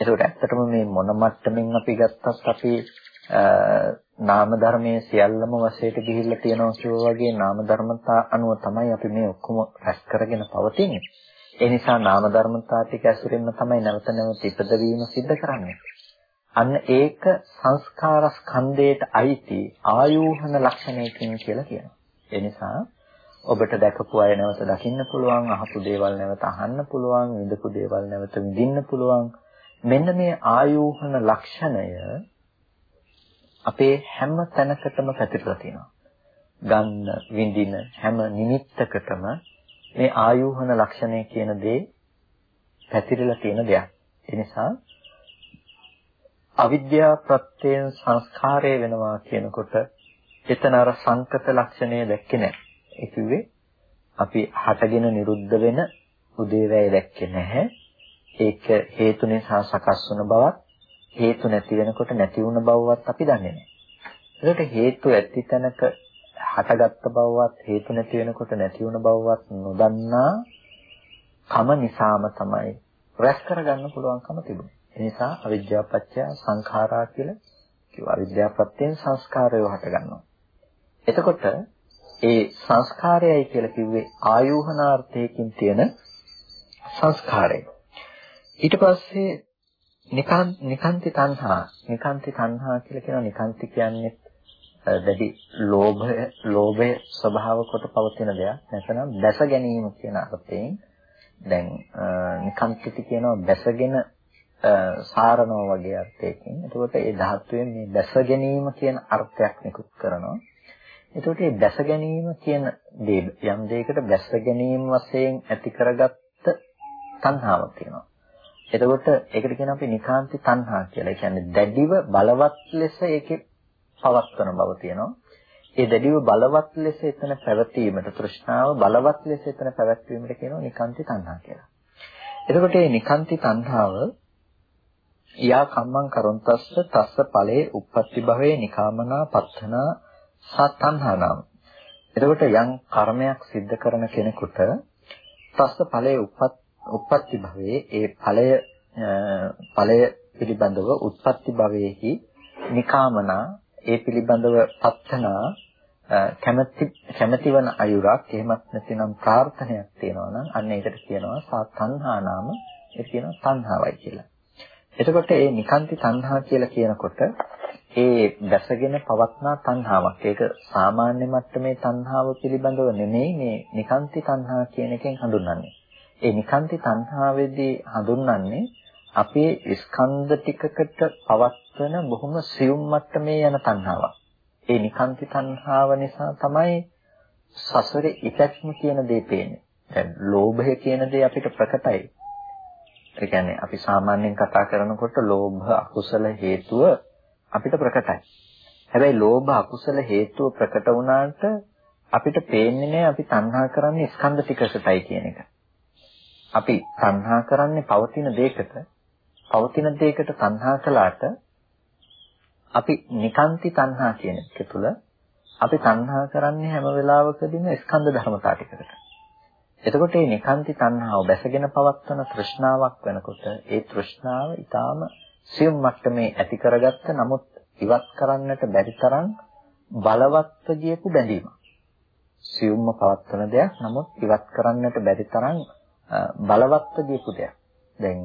ඒකට ඇත්තටම මේ මොන මට්ටමින් අපි ගත්තත් අපි නාම ධර්මයේ සියල්ලම වශයෙන් ගිහිල්ලා තියෙනවා කියෝ වගේ නාම ධර්මතා අනුව තමයි අපි මේ ඔක්කොම රැස් කරගෙන පවතින්නේ. ඒ නිසා නාම ධර්මතා ටික ඇසුරින්ම තමයි නැවත නැවත ඉපදවීම සිද්ධ කරන්නේ. අන්න ඒක සංස්කාර ස්කන්ධයට අයිති ආයෝහන ලක්ෂණයකින් කියලා කියනවා. ඒ නිසා ඔබට දැකපු අය නැවත දකින්න පුළුවන්, අහපු දේවල් නැවත අහන්න පුළුවන්, විඳපු දේවල් නැවත විඳින්න පුළුවන්. මෙන්න මේ ආයෝහන ලක්ෂණය අපේ හැම තැනකටම පැතිරලා තියෙනවා. ගන්න, විඳින හැම නිමිත්තකටම මේ ආයෝහන ලක්ෂණය කියන දේ පැතිරලා තියෙන දෙයක්. ඒ නිසා අවිද්‍යා ප්‍රත්‍යයෙන් සංස්කාරය වෙනවා කියනකොට එතන අර සංකත ලක්ෂණය දැක්කේ නැහැ. ඒ කිව්වේ අපි හටගෙන නිරුද්ධ වෙන උදේවැය දැක්කේ නැහැ. ඒක හේතු නිසා සකස් වුණ බවත් හේතු නැති වෙනකොට නැති වුණ බවවත් අපි දන්නේ නැහැ. ඒකට හේතු ඇති තැනක හටගත්ත බවවත් හේතු නැති වෙනකොට නැති වුණ බවවත් නොදන්නා කම නිසාම තමයි රැස් කරගන්න පුළුවන්කම තිබුණේ. ඒ නිසා අවිද්‍යාව පත්‍ය සංඛාරා කියලා කිව්වා. අවිද්‍යාව ප්‍රත්‍යයෙන් සංස්කාරය හට ගන්නවා. එතකොට ඒ සංස්කාරයයි කියලා කිව්වේ ආයෝහනාර්ථයකින් තියෙන සංස්කාරය. ඊට පස්සේ නිකාන් නිකාන්ති තණ්හා නිකාන්ති තණ්හා කියලා කියනවා නිකාන්ති කියන්නේ දැඩි ලෝභය ලෝභය ස්වභාව කොට පවතින දෙයක් නැත්නම් දැස ගැනීම කියන අර්ථයෙන් දැන් නිකාන්තිති කියනවා දැසගෙන සාරනවා වගේ අර්ථයකින්. එතකොට ඒ ධාතුවෙන් මේ දැස ගැනීම කියන අර්ථයක් නිකුත් කරනවා. එතකොට මේ දැස ගැනීම කියන දේ යම් දෙයකට දැස ගැනීම වශයෙන් ඇති කරගත්ත තණ්හාවක් තියෙනවා. එතකොට ඒකට කියන අපි නිකාන්ති තණ්හා කියලා. ඒ කියන්නේ දැඩිව බලවත් ලෙස ඒකේ පවත්වන බව තියෙනවා. ඒ දැඩිව බලවත් ලෙස එතන පැවතීමට තෘෂ්ණාව බලවත් ලෙස එතන පැවැත්වීමට කියනවා නිකාන්ති තණ්හා කියලා. එතකොට මේ නිකාන්ති තණ්හාව යා කම්මං කරොන්තස්ස තස්ස ඵලේ uppatti භවේ නිකාමනා පත්තනා සතන්හනම් එතකොට යම් කර්මයක් සිද්ධ කරන කෙනෙකුට තස්ස ඵලේ uppatti භවේ ඒ ඵලය ඵලය පිළිබඳව උත්පත්ති භවයේහි නිකාමනා ඒ පිළිබඳව පත්තනා කැමැති කැමැතිවන අයුරක් එහෙමත් නැතිනම් ප්‍රාර්ථනයක් තියෙනවා නම් අන්න ඒකට කියනවා සා තණ්හා නාම ඒ කියනවා තණ්හාවයි කියලා. එතකොට මේ නිකාන්ති තණ්හා කියලා කියනකොට ඒ දැසගෙන පවත්නා තණ්හාවක්. ඒක සාමාන්‍ය මට්ටමේ තණ්හාව පිළිබඳව නෙමෙයි මේ නිකාන්ති තණ්හා කියන එකෙන් හඳුන්වන්නේ. ඒ නිකාන්ති තණ්හාවේදී හඳුන්වන්නේ අපේ ස්කන්ධ ටිකකට පවත්වන බොහොම සියුම් මට්ටමේ යන තණ්හාවක්. ඒ නිකාන්ති තණ්හාව නිසා තමයි සසරේ ඉපැත්ම කියන දේ පේන්නේ. දැන් ලෝභය කියන දේ අපිට ප්‍රකටයි. ඒ කියන්නේ අපි සාමාන්‍යයෙන් කතා කරනකොට ලෝභ අකුසල හේතුව අපිට ප්‍රකටයි. හැබැයි ලෝභ අකුසල හේතුව ප්‍රකට වුණාට අපිට පේන්නේ නැහැ අපි තණ්හා කරන්නේ ස්කන්ධ ටිකකටයි කියන එක. අපි තණ්හා කරන්නේ පවතින දෙයකට. පවතින දෙයකට තණ්හා කළාට අපි නිකාන්ති තණ්හා කියන එක තුළ අපි තණ්හා කරන්නේ හැම වෙලාවකදීම ස්කන්ධ ධර්මතා ටිකකට. එතකොට මේ නිකාන්ති තණ්හාව බැසගෙන පවත්වන තෘෂ්ණාවක් වෙනකොට ඒ තෘෂ්ණාව ඊටාම සියුම් මට්ටමේ ඇති කරගත්ත නමුත් ඉවත් කරන්නට බැරි තරම් බලවත්ව ගියපු බැඳීමක්. සියුම්ම පවත්වන දෙයක් නමුත් ඉවත් කරන්නට බැරි තරම් බලවත්ව ගියපු දෙයක්. දැන්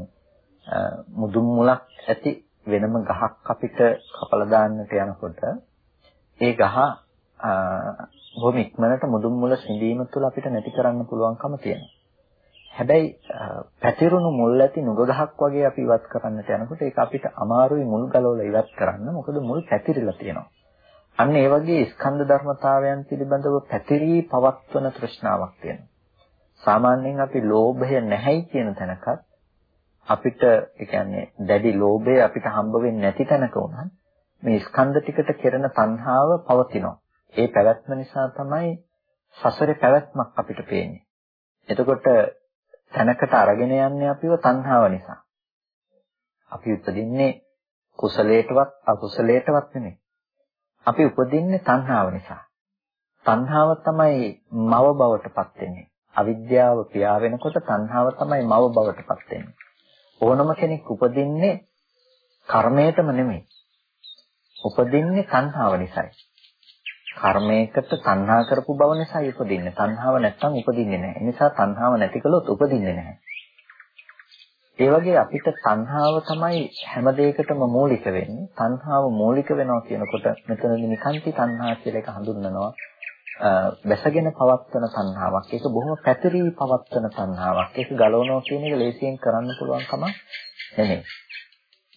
මුදුන් මුලක් ඇති වෙනම ගහක් අපිට කපලා දාන්නට යනකොට ඒ ගහ බොහොම ඉක්මනට මුදුන් මුල සිඳීම තුළ අපිට නැති කරන්න පුළුවන්කම තියෙනවා. හැබැයි පැතිරුණු මුල් ඇති නුග ගහක් වගේ අපි ඉවත් කරන්නට යනකොට ඒක අපිට අමාරුයි මුල් ගලවලා ඉවත් කරන්න. මොකද මුල් පැතිරිලා තියෙනවා. අන්න ඒ වගේ ස්කන්ධ ධර්මතාවයන් පිළිබඳව පැතිරී පවත්වන තෘෂ්ණාවක් තියෙනවා. සාමාන්‍යයෙන් අපි ලෝභය නැහැයි කියන තැනකත් අපිට ඒ කියන්නේ දැඩි ලෝභය අපිට හම්බ වෙන්නේ නැති තැනක උනත් මේ ස්කන්ධ ටිකට කෙරෙන තණ්හාව පවතිනවා. ඒ පැවැත්ම නිසා තමයි සසරේ පැවැත්මක් අපිට පේන්නේ. එතකොට තැනකට අරගෙන යන්නේ අපිව තණ්හාව නිසා. අපි උපදින්නේ කුසලයටවත් අකුසලයටවත් නෙමෙයි. අපි උපදින්නේ තණ්හාව නිසා. තණ්හාව තමයි මව බවට පත් වෙන්නේ. අවිද්‍යාව පියා වෙනකොට තණ්හාව තමයි මව බවට පත් වෙන්නේ. ඕනම කෙනෙක් උපදින්නේ කර්මයටම නෙමෙයි. උපදින්නේ තණ්හාව නිසායි. කර්මයකට තණ්හා කරපු බව නිසා උපදින්නේ. තණ්හාව නැත්තම් උපදින්නේ නැහැ. ඒ නිසා තණ්හාව නැති කළොත් උපදින්නේ නැහැ. ඒ වගේ අපිට තණ්හාව තමයි හැම දෙයකටම මූලික වෙන්නේ. තණ්හාව මූලික වෙනවා කියනකොට මෙතනදී නිකාන්ති තණ්හා කියලා එක හඳුන්වනවා. බැසගෙන පවත්වන තණ්හාවක්. ඒක බොහොම පැතිරී පවත්වන තණ්හාවක්. ඒක ගලවනවා කියන එක ලේසියෙන් කරන්න පුළුවන් කමක් නෙමෙයි.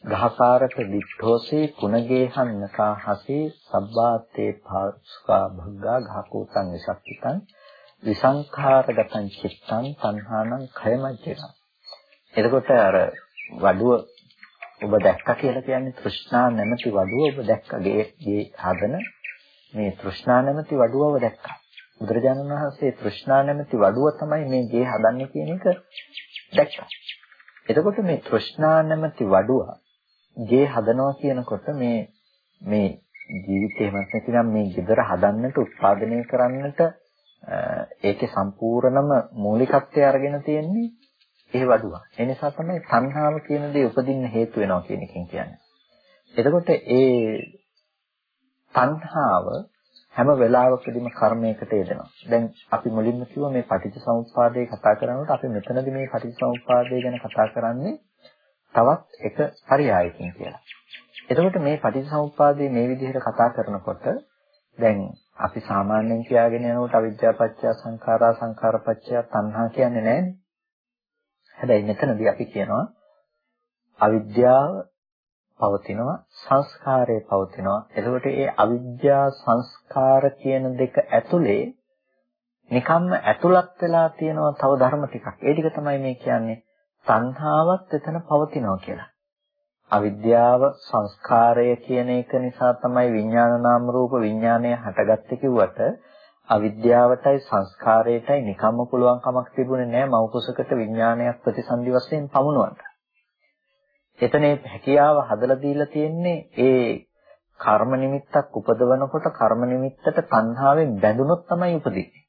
ගහකාරක දිඨෝසේ කුණගේහන්නකා හසේ සබ්බාතේ පාස්කා භග්ගා ගහකෝතං විසක්තිතං විසංඛාරගතං චිත්තං තණ්හානං khයමජ්ජන එතකොට අර වඩුව ඔබ දැක්කා කියලා කියන්නේ තෘෂ්ණා නැමැති වඩුව ඔබ දැක්කා. ගේ ගේ හදන මේ තෘෂ්ණා නැමැති වඩුව ඔබ දැක්කා. බුදුරජාණන් වහන්සේ තෘෂ්ණා නැමැති වඩුව තමයි මේ ගේ හදන්නේ කියන එක දැක්කා. එතකොට මේ තෘෂ්ණා නැමැති වඩුව ගේ හදනවා කියනකොට මේ මේ ජීවිතේම නැතිනම් මේ gedara හදන්නට උත්පාදනය කරන්නට ඒකේ සම්පූර්ණම මූලිකත්වය අරගෙන තියෙන්නේ ඒ වඩුව. ඒ නිසා තමයි තණ්හාව කියන දේ උපදින්න හේතු වෙනවා කියන එකෙන් කියන්නේ. එතකොට ඒ තණ්හාව හැම වෙලාවකදීම කර්මයකට යෙදෙනවා. දැන් අපි මුලින්ම කිව්වා මේ පටිච්චසමුප්පාදේ කතා කරනකොට අපි මෙතනදී මේ පටිච්චසමුප්පාදේ ගැන කතා කරන්නේ තවත් එක පරයයකින් කියලා. එතකොට මේ පටිච්චසමුප්පාදේ මේ විදිහට කතා කරනකොට දැන් අපි සාමාන්‍යයෙන් කියාගෙන යනකොට අවිද්‍යාපච්චය සංඛාරා සංඛාරපච්චය තණ්හා කියන්නේ නැහැනේ. හැබැයි මෙතනදී අපි කියනවා අවිද්‍යාව පවතිනවා සංස්කාරය පවතිනවා. එතකොට ඒ අවිද්‍යා සංස්කාර කියන දෙක ඇතුලේ නිකම්ම ඇතුළත් වෙලා තියෙනවා තව ධර්ම ටිකක්. ඒ ටික තමයි මේ කියන්නේ තණ්හාවත් එතන පවතිනවා කියලා. අවිද්‍යාව සංස්කාරය කියන එක නිසා තමයි විඥාන නාම රූප විඥානය හටගත්තේ කිව්වට අවිද්‍යාවටයි සංස්කාරයටයි නිකම්ම පුළුවන් කමක් තිබුණේ නැහැ මෞකසකට විඥානයක් ප්‍රතිසන්දි වශයෙන් පමුණවන්න. එතනේ හැකියාව හදලා දීලා තියෙන්නේ ඒ කර්ම නිමිත්තක් උපදවනකොට කර්ම නිමිත්තට තණ්හාවෙන් බැඳුනොත් තමයි උපදින්නේ.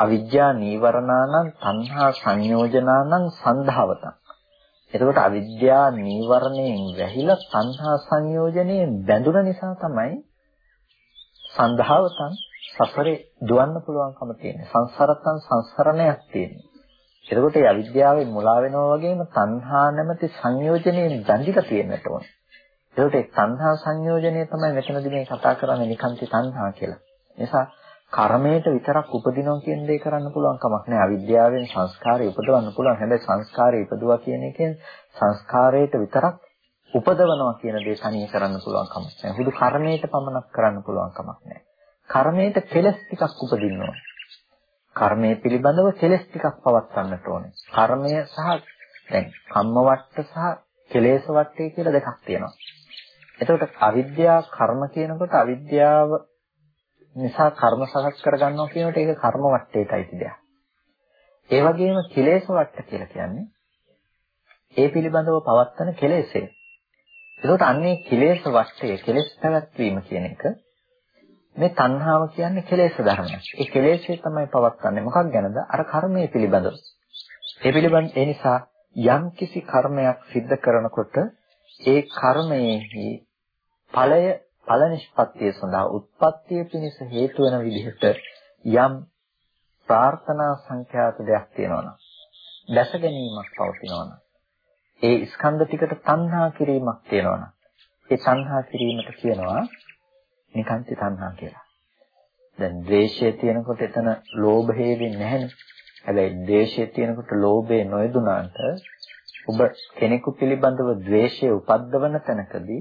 අවිජ්ජා නීවරණානම් තණ්හා සංයෝජනානම් සන්ධාවතං. එතකොට අවිද්‍යා නීවරණයෙන් වැහිලා තණ්හා සංයෝජනයෙන් බැඳුන නිසා තමයි සන්ධාවතං සසරේ දුවන්න පුළුවන්කම තියෙන්නේ. සංසාරතං සංසරණයක් තියෙන්නේ. එතකොට මේ අවිද්‍යාවෙන් මුලා වෙනවා වගේම තණ්හා නැමැති සංයෝජනයෙන් බැඳිලා තියෙන්නට ඕනේ. එතකොට ඒ තණ්හා සංයෝජනය තමයි මෙතනදී මේ කතා කරන්නේ නිකන්ති තණ්හා කියලා. නිසා කර්මයට විතරක් උපදිනවා කියන දේ කරන්න පුළුවන් කමක් නැහැ. අවිද්‍යාවෙන් සංස්කාරය උපදවන්න පුළුවන්. හැබැයි සංස්කාරය ඉපදුවා කියන එකෙන් සංස්කාරයට විතරක් උපදවනවා කියන දේ තනිය කරන්න පුළුවන් කමක් නැහැ. හුදු කර්මයට පමණක් කරන්න පුළුවන් කමක් නැහැ. කර්මයට කෙලස් ටිකක් උපදින්න ඕනේ. කර්මය පිළිබඳව කෙලස් ටිකක් පවත්වන්නට ඕනේ. කර්මය සහ දැන් කම්මවට්ට සහ කෙලේශ වට්ටේ කියලා දෙකක් තියෙනවා. එතකොට අවිද්‍යා කර්ම කියනකොට අවිද්‍යාව නිසා කර්ම සකස් කරගන්නවා කියනකොට ඒක කර්ම වටේටයි දෙයක්. ඒ වගේම කෙලෙස් වට කියලා කියන්නේ ඒ පිළිබඳව පවත්තන කෙලෙස්ය. ඒකට අන්නේ කෙලෙස් වටේ කෙලෙස් පැවැත්වීම කියන එක මේ තණ්හාව කියන්නේ කෙලෙස් ධර්මයක්. ඒ කෙලෙස්ය තමයි පවත්න්නේ මොකක් ගැනද? අර කර්මයේ පිළිබඳව. ඒ පිළිබඳ ඒ නිසා යම් කිසි කර්මයක් සිද්ධ කරනකොට ඒ කර්මයේ ඵලය ඵල නිෂ්පත්තිය සඳහා උත්පත්තිය පිණිස හේතු වෙන විදිහට යම් ප්‍රාර්ථනා සංඛ්‍යාත දෙයක් තියෙනවනම් දැස ගැනීමක් පවතිනවනම් ඒ ස්කන්ධ ටිකට තණ්හා කිරීමක් තියෙනවනම් ඒ තණ්හා කිරීමට කියනවා නිකාන්ති තණ්හා කියලා. දැන් ද්වේෂය තියෙනකොට එතන ලෝභය වෙන්නේ නැහැනේ. හැබැයි ද්වේෂය තියෙනකොට ලෝභය නොයදුනාට ඔබ කෙනෙකු පිළිබඳව ද්වේෂය උපද්දවන තැනකදී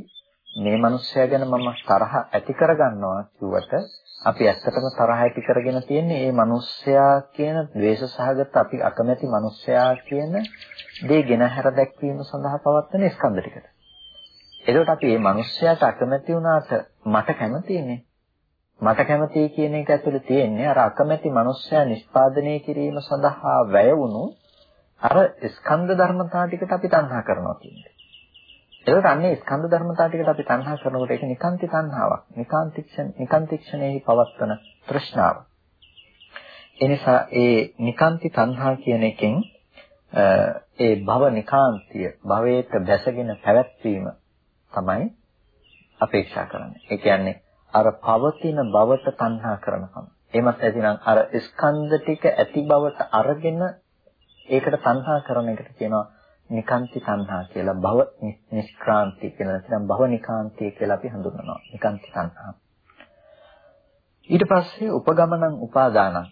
මේ මිනිස්සයා ගැන මම තරහ ඇති කරගන්නවා කිව්වට අපි ඇත්තටම තරහ ඇති කරගෙන තියෙන්නේ මේ මිනිස්සයා කියන ද්වේෂ සහගත අපි අකමැති මිනිස්සයා කියන දේ ගෙනහැර දැක්වීම සඳහා පවත්වන ස්කන්ධ ටිකට. එතකොට අපි මේ මිනිස්සයාට අකමැති වුණාට මට කැමතිනේ. මට කැමති කියන එක ඇතුලේ තියෙන්නේ අර අකමැති මිනිස්සයා නිෂ්පාදනය කිරීම සඳහා වැය වුණු අර ස්කන්ධ ධර්මතා ටිකට අපි තණ්හා කරනවා කියන්නේ. ඒකට අන්නේ ස්කන්ධ ධර්මතා ටිකට අපි තණ්හා කරනකොට ඒක නිකාන්ති තණ්හාවක්. නිකාන්තික්ෂණ නිකාන්තික්ෂණයෙහි පවත්වන තෘෂ්ණාව. ඒ නිසා ඒ නිකාන්ති තණ්හා කියන එකෙන් ඒ භව නිකාන්තිය භවයට බැසගෙන පැවැත්වීම තමයි අපේක්ෂා කරන්නේ. ඒ කියන්නේ අර පවතින භවට තණ්හා කරනකම. එහෙමත් නැතිනම් අර ස්කන්ධ ටික ඇති බවට අරගෙන ඒකට තණ්හා කරන එකට කියනවා නිකාන්ති තණ්හා කියලා භව නිෂ්ක්‍රාන්ති කියලා නැත්නම් භව නිකාන්ති කියලා අපි හඳුන්වනවා. නිකාන්ති තණ්හා. ඊට පස්සේ උපගමනං උපාදානං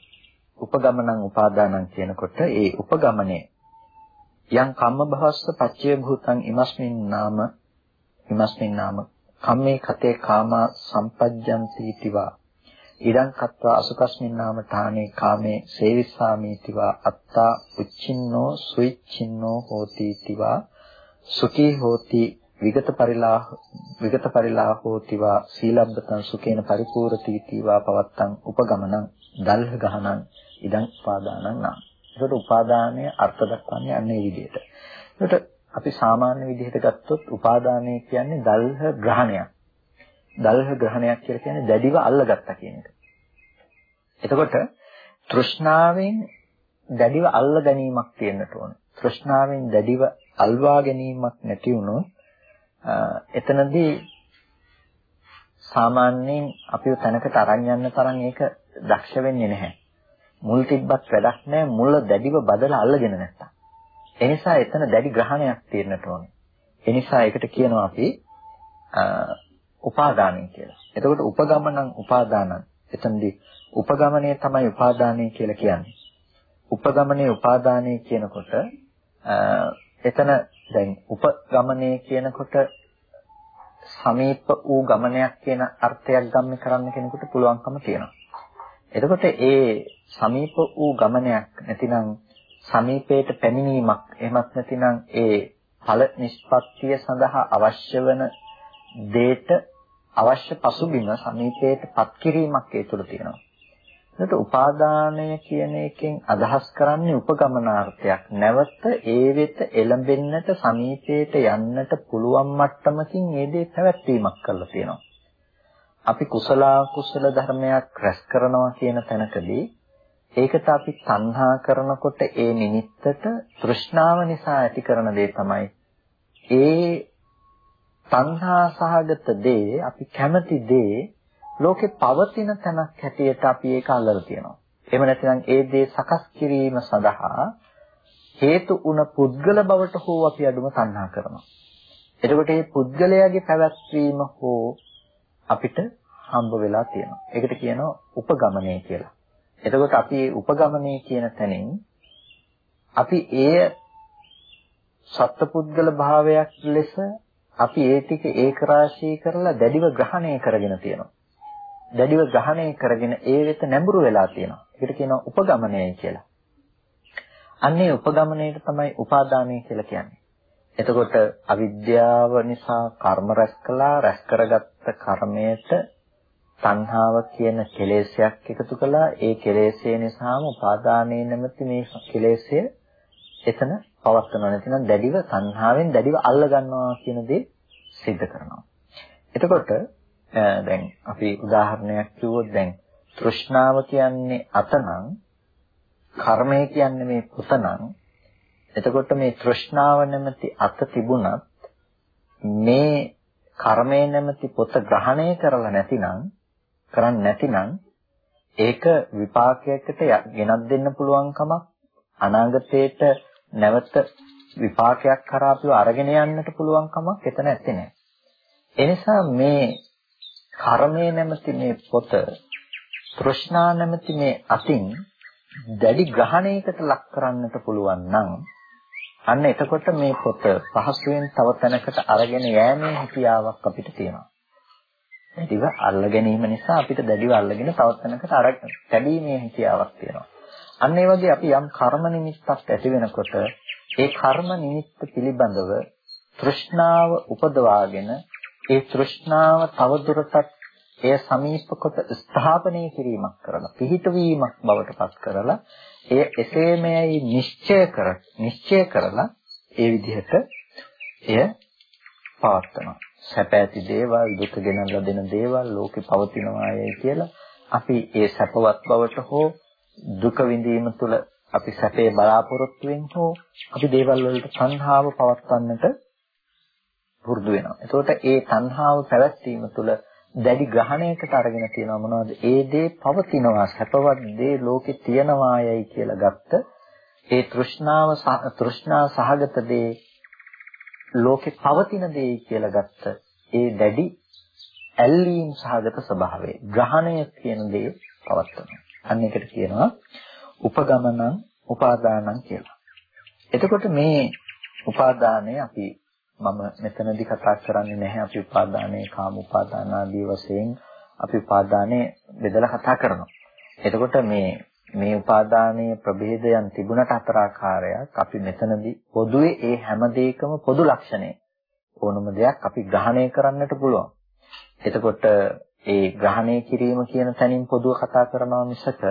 උපගමනං උපාදානං කියනකොට ඒ උපගමනේ යම් කම්ම භවස්ස පච්චය භූතං ඉමස්මින් නාම ඉමස්මින් නාම කම්මේ කතේ කාමා සම්පජ්ජಂತಿ තිවා ඉදං කତ୍වා අසුකස්මින් නාම ඨානේ කාමේ සේවිස්සාමීතිවා අත්තා උච්චින්නෝ සුයිච්චින්නෝ හෝති තිවා සුඛී හෝති විගත පරිලා විගත පරිලා හෝතිවා සීලබ්බතං සුකේන පරිපූර්ති තිවා පවත්තං උපගමනං දල්හ ගහනං ඉදං උපාදානං නා. ඒකට උපාදානයේ අර්ථ දක්වන්නේ අන්නේ විදිහට. ඒකට අපි සාමාන්‍ය විදිහට ගත්තොත් උපාදානය කියන්නේ දල්හ ග්‍රහණයක්. දල්හ ග්‍රහණයක් කියලා කියන්නේ දැඩිව අල්ලගත්තා කියන එක. එතකොට තෘෂ්ණාවෙන් දැඩිව අල්ල ගැනීමක් තියෙන්නට ඕන. තෘෂ්ණාවෙන් දැඩිව අල්වා ගැනීමක් නැති වුණොත් එතනදී සාමාන්‍යයෙන් අපිව තැනකට අරන් යන්න තරම් ඒක දක්ෂ වෙන්නේ නැහැ. මුල් තිබ්බත් වැඩක් නැහැ මුල දැඩිව බදලා අල්ලගෙන නැත්තම්. ඒ නිසා එතන දැඩි ග්‍රහණයක් තියෙන්නට ඕනේ. ඒ නිසා ඒකට කියනවා අපි උපාදානයි කියලා. එතකොට උපගමනං උපාදානං එතනදී උපගමනය තමයි උපාදානය කියලා කියන්නේ. උපගමනයේ උපාදානය කියනකොට එතන දැන් උපගමනය කියනකොට සමීප වූ ගමනයක් කියන අර්ථයක් ගන්න කරන්න කෙනෙකුට පුළුවන්කම තියෙනවා. එතකොට ඒ සමීප වූ ගමනයක් නැතිනම් සමීපයට පැමිණීමක් එහෙමත් නැතිනම් ඒ ඵල නිෂ්පත්තිය සඳහා අවශ්‍ය වන දේට අවශ්‍ය පසුබිම සමීපයට පත් කිරීමක් ඒ තුළ තියෙනවා. එතකොට උපාදානය කියන එකෙන් අදහස් කරන්නේ උපගමනාර්ථයක්. නැවත ඒ වෙත එළඹෙන්නට සමීපයට යන්නට පුළුවන් මට්ටමකින් මේ දේ පැවැත්වීමක් කරලා තියෙනවා. අපි කුසල කුසල ධර්මයක් රැස් කරනවා කියන තැනකදී ඒකට අපි තණ්හා කරනකොට ඒ නිමිත්තට තෘෂ්ණාව නිසා ඇති කරන දේ තමයි ඒ තණ්හා සහගත දේ අපි කැමති දේ ලෝකේ පවතින තැනක් හැටියට අපි ඒක අල්ලලා තියෙනවා. එහෙම නැත්නම් ඒ දේ සකස් කිරීම සඳහා හේතු වුණ පුද්ගල බවට හෝ අපි අඩුම තණ්හා කරනවා. එතකොට මේ පුද්ගලයාගේ පැවැත්වීම හෝ අපිට හම්බ වෙලා තියෙනවා. ඒකට කියනවා උපගමනය කියලා. එතකොට අපි මේ උපගමනය කියන තැනින් අපි ඒ සත්පුද්ගල භාවයක් ලෙස අපි ඒ ටික ඒකරාශී කරලා දැඩිව ග්‍රහණය කරගෙන තියෙනවා. දැඩිව ග්‍රහණය කරගෙන ඒ වෙත නැඹුරු වෙලා තියෙනවා. ඒකට කියනවා උපගමනයයි කියලා. අන්නේ උපගමනයට තමයි උපාදානය කියලා කියන්නේ. එතකොට අවිද්‍යාව නිසා කර්ම රැස් කළා රැස් කරගත්ත කර්මයට තණ්හාව කියන කෙලෙසයක් එකතු කළා ඒ කෙලෙසය නිසාම උපාදානයේ නැමැති මේ කෙලෙසය එතන පවත්වනවා නැතිනම් දැඩිව තණ්හාවෙන් දැඩිව අල්ල ගන්නවා කියන දේ सिद्ध කරනවා එතකොට දැන් අපි උදාහරණයක් කිව්වොත් දැන් තෘෂ්ණාව කියන්නේ අතනම් කර්මය කියන්නේ මේ පුතනම් එතකොට මේ තෘෂ්ණාව නැමැති අත තිබුණත් මේ කර්මය නැමැති පොත ග්‍රහණය කරලා නැතිනම් කරන්නේ නැතිනම් ඒක විපාකයකට ගෙනත් දෙන්න පුළුවන් කමක් අනාගතයේට නැවත විපාකයක් කරා අපිව අරගෙන යන්නට පුළුවන් කමක් එතන ඇත්තේ නැහැ. ඒ නිසා මේ කර්මය නැමැති මේ පොත තෘෂ්ණා නැමැති මේ අතින් දැඩි ග්‍රහණයකට ලක් කරන්නට පුළුවන් නම් අන්න එතකොට මේ පොත පහසුවෙන් තව තැනකට අරගෙන යෑමේ හැකියාවක් අපිට තියෙනවා. දැඩිව අල්ල ගැනීම නිසා අපිට දැඩිව අල්ලගෙන තව තැනකට අරගෙන තැබීමේ හැකියාවක් තියෙනවා. අන්න ඒ වගේ අපි යම් කර්ම නිමිත්තක් ඇති වෙනකොට ඒ කර්ම නිමිත්ත පිළිබඳව තෘෂ්ණාව උපදවාගෙන ඒ තෘෂ්ණාව තවදුරටත් එය සමීප කොට ස්ථාපනය කිරීමක් කරලා පිහිටවීමක් බවට පත් කරලා එය එසේමයි නිශ්චය කර නිශ්චය කරලා ඒ විදිහට එය පවත්නවා සැප ඇති දේවල් දුක ගෙනල්ලා දෙන දේවල් ලෝකේ පවතිනවායයි කියලා අපි ඒ සැපවත් බවට හෝ දුක විඳීම තුළ අපි සැපේ බලාපොරොත්තු වෙන හෝ අපි දේවල් වලට සංහාව පවත්වන්නට පුරුදු වෙනවා. එතකොට ඒ තණ්හාව පැවැත්වීම තුළ දැඩි ග්‍රහණයකට අරගෙන තියෙනවා මොනවද? ඒ දේ පවතිනවා සැපවත් දේ ලෝකේ තියනවායයි කියලා ගත්ත ඒ තෘෂ්ණාව තෘෂ්ණා සහගත දේ ලෝකේ පවතින දේ කියලා ගත්ත ඒ දැඩි ඇල්ලීම් සහගත ස්වභාවය ග්‍රහණය කියන දේ පවත්වනවා. අන්න ඒකට කියනවා උපගමනං උපාදානං කියලා. එතකොට මේ උපාදානය අපි මම මෙතනදී කතා කරන්නේ නැහැ අපි උපාදානයේ කාම උපාදාන ආදී වශයෙන් අපි උපාදානයේ බෙදලා කතා කරනවා. එතකොට මේ මේ උපාදානයේ ප්‍රභේදයන් තිබුණට හතර ආකාරයක් අපි මෙතනදී පොදුවේ ඒ හැම දෙයකම පොදු ලක්ෂණය ඕනම දෙයක් අපි ග්‍රහණය කරන්නට පුළුවන්. එතකොට ඒ ග්‍රහණය කිරීම කියන තැනින් පොදුව කතා කරනවා මිසක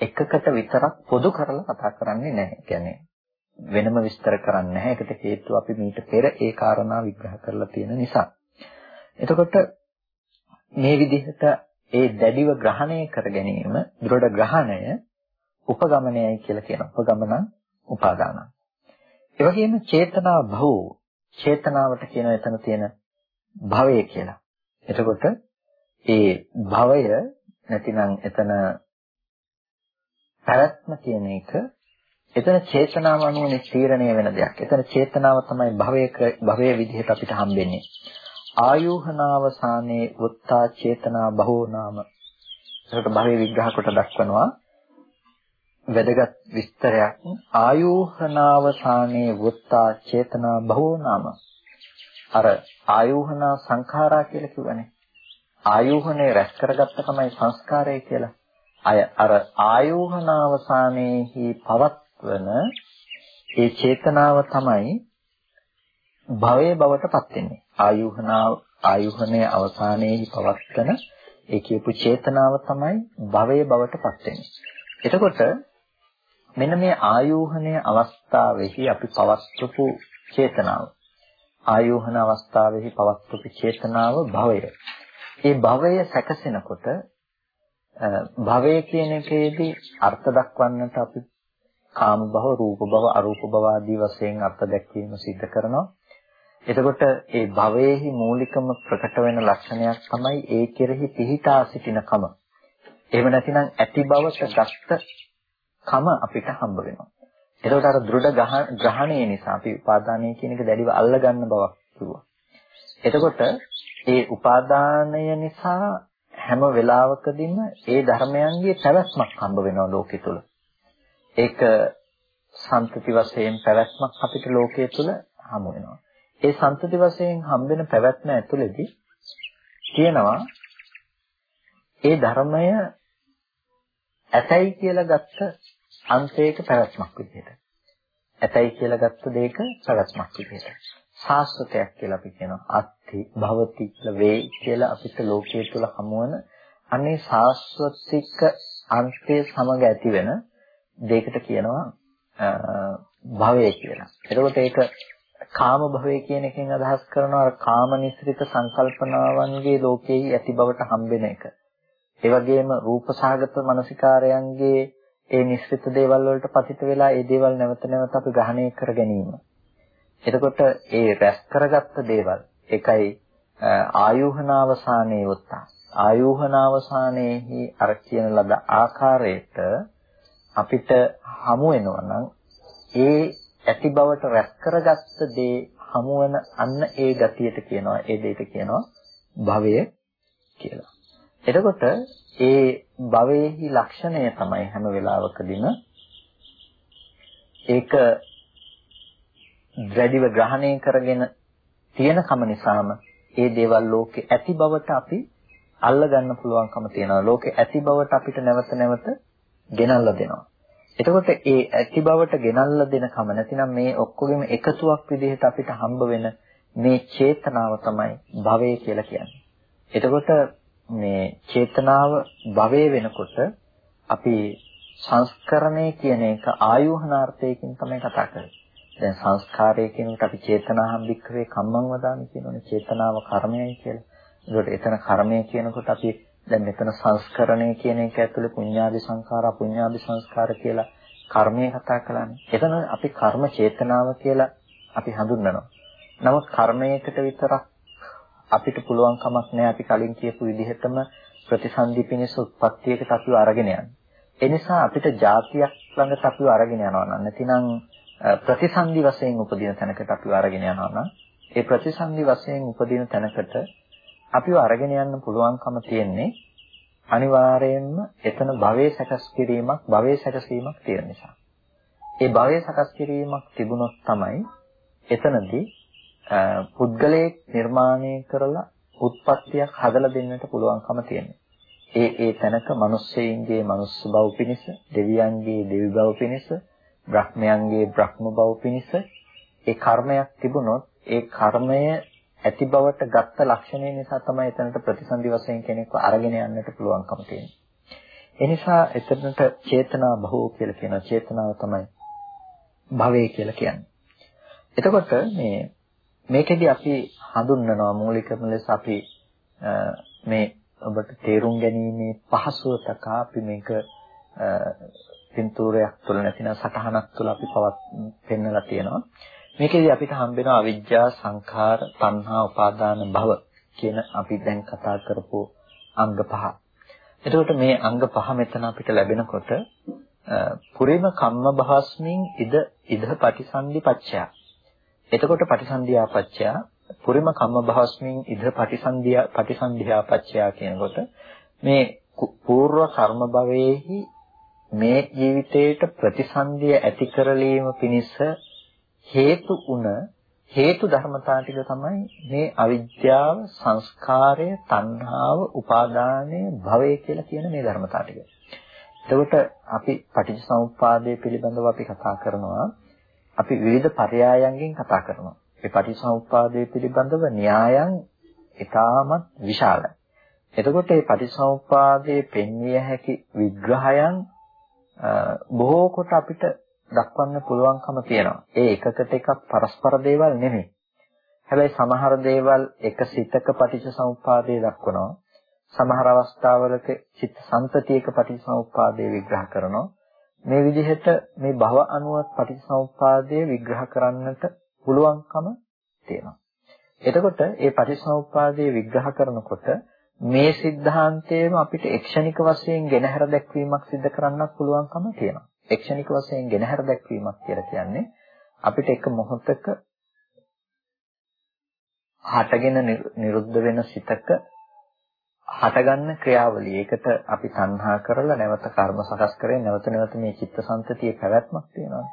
එකකට විතරක් පොදු කරලා කතා කරන්නේ නැහැ. කියන්නේ වෙනම විස්තර කරන්නේ නැහැ. ඒකට හේතුව අපි මීට පෙර ඒ කාරණා විග්‍රහ කරලා තියෙන නිසා. එතකොට මේ විදිහට ඒ දැඩිව ග්‍රහණය කර ගැනීම දෘঢ় ග්‍රහණය උපගමනයයි කියලා කියනවා. උපගමන උපාදාන. ඒ වගේම චේතනා භව චේතනාවට කියන එතන තියෙන භවය කියලා. එතකොට ඒ භවය නැතිනම් එතන පැවැත්ම කියන එක එතන චේතනාව අනුව තීරණය වෙන දෙයක්. එතන චේතනාව තමයි භවයේ භවයේ විදිහට අපිට හම්බෙන්නේ. ආයෝහනාවසානේ උත්තා චේතනා බහෝ නාම. ඒකට භවයේ විග්‍රහ කොට දක්වනවා. වැදගත් විස්තරයක් ආයෝහනාවසානේ උත්තා චේතනා බහෝ නාම. අර ආයෝහනා සංඛාරා කියලා කිව්වනේ. ආයෝහනේ රැස් කරගත්ත තමයි සංස්කාරය කියලා. අය අර ආයෝහනාවසානයේහි පවත්වන ඒ චේතනාව තමයි භවයේ බවට පත් වෙන්නේ. ආයෝහනාව ආයෝහනයේ අවසානයේහි පවත්වන ඒ කියපු චේතනාව තමයි භවයේ බවට පත් වෙන්නේ. එතකොට මෙන්න මේ ආයෝහනයේ අවස්ථාවේහි අපි පවත්වපු චේතනාව ආයෝහන අවස්ථාවේහි පවත්වපු චේතනාව භවය. ඒ භවය සැකසෙනකොට භවය කියන එකේදී අර්ථ දක්වන්නට අපි කාම භව, රූප භව, අරූප භව ආදී වශයෙන් අර්ථ දැක්වීම සිද්ධ කරනවා. එතකොට ඒ භවයේහි මූලිකම ප්‍රකට වෙන ලක්ෂණයක් තමයි ඒ කෙරෙහි පිහිටා සිටිනකම. එහෙම නැතිනම් ඇති බවට ගත්ත කම අපිට හම්බ වෙනවා. එතකොට අර දෘಢ ග්‍රහණය නිසා අපි උපාදානය කියන එක දැඩිව අල්ලගන්න බවක් කිව්වා. එතකොට ඒ උපාදානය නිසා හැම වෙලාවකදීම ඒ ධර්මයන්ගේ පැවැත්මක් හම්බ වෙනවා ලෝකෙ තුල. ඒක සම්පති වශයෙන් පැවැත්මක් අපිට ලෝකයේ තුල හමු වෙනවා. ඒ සම්පති වශයෙන් හම්බෙන පැවැත්ම ඇතුළේදී කියනවා ඒ ධර්මය ඇතයි කියලා ගත්ත අන්තයක පැවැත්මක් විදිහට. ඇතයි කියලා ගත්ත දෙයක පැවැත්මක් විදිහට. සාස්වතයක් කියලා අපි කියනවා. අත්ති භවති කියලා වේ කියලා අපිට ලෝකයේ තුල හමුවන අනේ සාස්වතික අන්තය සමග ඇති වෙන දෙයකට කියනවා භවය කියලා. එතකොට ඒක කාම භවය කියන එකෙන් අදහස් කරනවා අර කාම නිස්ෘත සංකල්පනාවන්ගේ ලෝකයේ ඇති බවට හම්බෙන එක. ඒ වගේම රූපසහගත මානසිකාරයන්ගේ ඒ නිස්ෘත දේවල් වලට පතිත වෙලා ඒ දේවල් නැවත නැවත අපි ග්‍රහණය කර ගැනීම. එතකොට ඒ රැස් කරගත්ත දේවල් එකයි ආයෝහනාවසානයේ උත්තා. ආයෝහනාවසානයේහි අර කියන ලද ආකාරයට අපිට හමු වෙනවා නම් ඒ ඇති බවට රැස් කරගත්ත දේ හමුවන අන්න ඒ ගතියට කියනවා ඒ දෙයට කියනවා භවය කියලා. එතකොට ඒ භවයේහි ලක්ෂණය තමයි හැම වෙලාවකදීම ඒක දැඩිව ග්‍රහණය කරගෙන තියෙන කම නිසාම ඒ දේවල් ලෝකේ ඇති බවට අපි අල්ල ගන්න පුළුවන්කම තියෙනවා. ලෝකේ ඇති බවට අපිට නැවත නැවත ගෙනල්ලා දෙනවා. එතකොට ඒ ඇති බවට ගෙනල්ලා දෙන කම නැතිනම් මේ ඔක්කොගෙම එකතුවක් විදිහට අපිට හම්බ වෙන මේ චේතනාව තමයි භවය කියලා කියන්නේ. එතකොට මේ චේතනාව භවය වෙනකොට අපි සංස්කරණය කියන එක ආයෝහනාර්ථයකින් තමයි කතා කරන්නේ. දැන් සංස්කාරය කියනකොට අපි චේතනාහම් වික්‍රේ කම්මං වදාමි කියනෝනේ චේතනාව කර්මයයි කියලා. ඒකට එතන කර්මය කියනකොට අපි දැන් මෙතන සංස්කරණය කියන එක ඇතුලේ පුඤ්ඤාදි සංඛාර අපුඤ්ඤාදි සංස්කාර කියලා කර්මය කතා කළානේ. එතන අපි කර්ම චේතනාව කියලා අපි හඳුන්වනවා. නමුත් කර්මයකට විතරක් අපිට පුළුවන් කමක් නැහැ අපි කලින් කියපු විදිහටම ප්‍රතිසන්දි පිණිස උත්පත්තියකට අපිව අරගෙන යන්න. ඒ නිසා අපිට જાතියක් ළඟට අපිව අරගෙන යනවා නම් නැතිනම් ප්‍රතිසන්දි වශයෙන් උපදින තැනකට අපිව අරගෙන යනවා නම් ඒ ප්‍රතිසන්දි වශයෙන් උපදින තැනකට අපිව අරගෙන යන්න පුළුවන්කම තියෙන්නේ අනිවාර්යයෙන්ම එතන භවයේ සැකස් කිරීමක් භවයේ සැකසීමක් තියෙන නිසා. ඒ භවයේ සැකස් කිරීමක් තිබුණොත් තමයි එතනදී පුද්ගලයෙක් නිර්මාණය කරලා උත්පත්තියක් හදලා දෙන්නට පුළුවන්කම තියෙනවා. ඒ ඒ තැනක මිනිස්සෙයින්ගේ මනුස්ස බව පිණිස, දෙවියන්ගේ දෙවි බව පිණිස, බ්‍රහ්මයන්ගේ බ්‍රහ්ම බව පිණිස ඒ කර්මයක් තිබුණොත් ඒ කර්මය ඇති බවට ගත්ත ලක්ෂණය නිසා තමයි එතනට ප්‍රතිසන්දි වශයෙන් කෙනෙක්ව අරගෙන යන්නට පුළුවන්කම තියෙන්නේ. ඒ නිසා එතනට චේතනා බහුව කියලා කියනවා. චේතනාව තමයි භවය කියලා කියන්නේ. එතකොට මේ මේකෙදි අපි හඳුන්වනවා මූලිකම ලෙස අපි මේ ඔබට තේරුම් ගැනීමේ පහසුව තකා අපි මේක පින්තූරයක් තුළ නැතිනම් සටහනක් තුළ අපි පවත් පෙන්නලා තියෙනවා. මේකෙදි අපිට හම්බ වෙන අවිජ්ජා සංඛාර තණ්හා උපාදාන භව කියන අපි දැන් කතා කරපු අංග පහ. එතකොට මේ අංග පහ මෙතන අපිට ලැබෙනකොට පුරිම කම්ම භවස්මින් ඉද ඉද පටිසන්ධි පච්චය. එතකොට පටිසන්ධියා පච්චය පුරිම කම්ම භවස්මින් ඉද පටිසන්ධියා පටිසන්ධියා පච්චය කියනකොට මේ పూర్ව කර්ම භවයේහි මේ ජීවිතයට ප්‍රතිසන්දිය ඇති කරලීම පිණිස හේතු උන හේතු ධර්මතා ටික තමයි මේ අවිද්‍යාව, සංස්කාරය, තණ්හාව, උපාදානය, භවය කියලා කියන මේ ධර්මතා ටික. එතකොට අපි පටිච්චසමුප්පාදය පිළිබඳව අපි කතා කරනවා. අපි විවිධ පරයයන්ගෙන් කතා කරනවා. මේ පටිච්චසමුප්පාදය පිළිබඳව න්‍යායන් ඉතාමත් විශාලයි. එතකොට මේ පටිච්චසමුප්පාදයේ පෙන්විය හැකි විග්‍රහයන් බොහෝ කොට අපිට දක්වන්න පුළුවන්කම තියෙනවා. ඒ එකකට එකක් පරස්පර දේවල් නෙමෙයි. හැබැයි සමහර දේවල් එක සිතක පටිච්චසමුප්පාදේ දක්වනවා. සමහර අවස්ථාවලක චිත්ත සංතතියක පටිච්චසමුප්පාදේ විග්‍රහ කරනවා. මේ විදිහට මේ භව අනුව පටිච්චසමුප්පාදය විග්‍රහ කරන්නට පුළුවන්කම තියෙනවා. එතකොට මේ පටිසමුප්පාදයේ විග්‍රහ කරනකොට මේ સિદ્ધාන්තයේම අපිට එක්ෂණික වශයෙන් ගෙනහැර දැක්වීමක් සිදු කරන්නත් පුළුවන්කම තියෙනවා. එක්ෂණික වශයෙන් ගෙනහැර දැක්වීමක් කියලා කියන්නේ අපිට එක මොහොතක හටගෙන නිරුද්ධ වෙන සිතක හටගන්න ක්‍රියාවලිය. ඒකට අපි තණ්හා කරලා නැවත කර්ම සකස් කරගෙන නැවත නැවත මේ චිත්තසංතතියේ පැවැත්මක් තියෙනවා.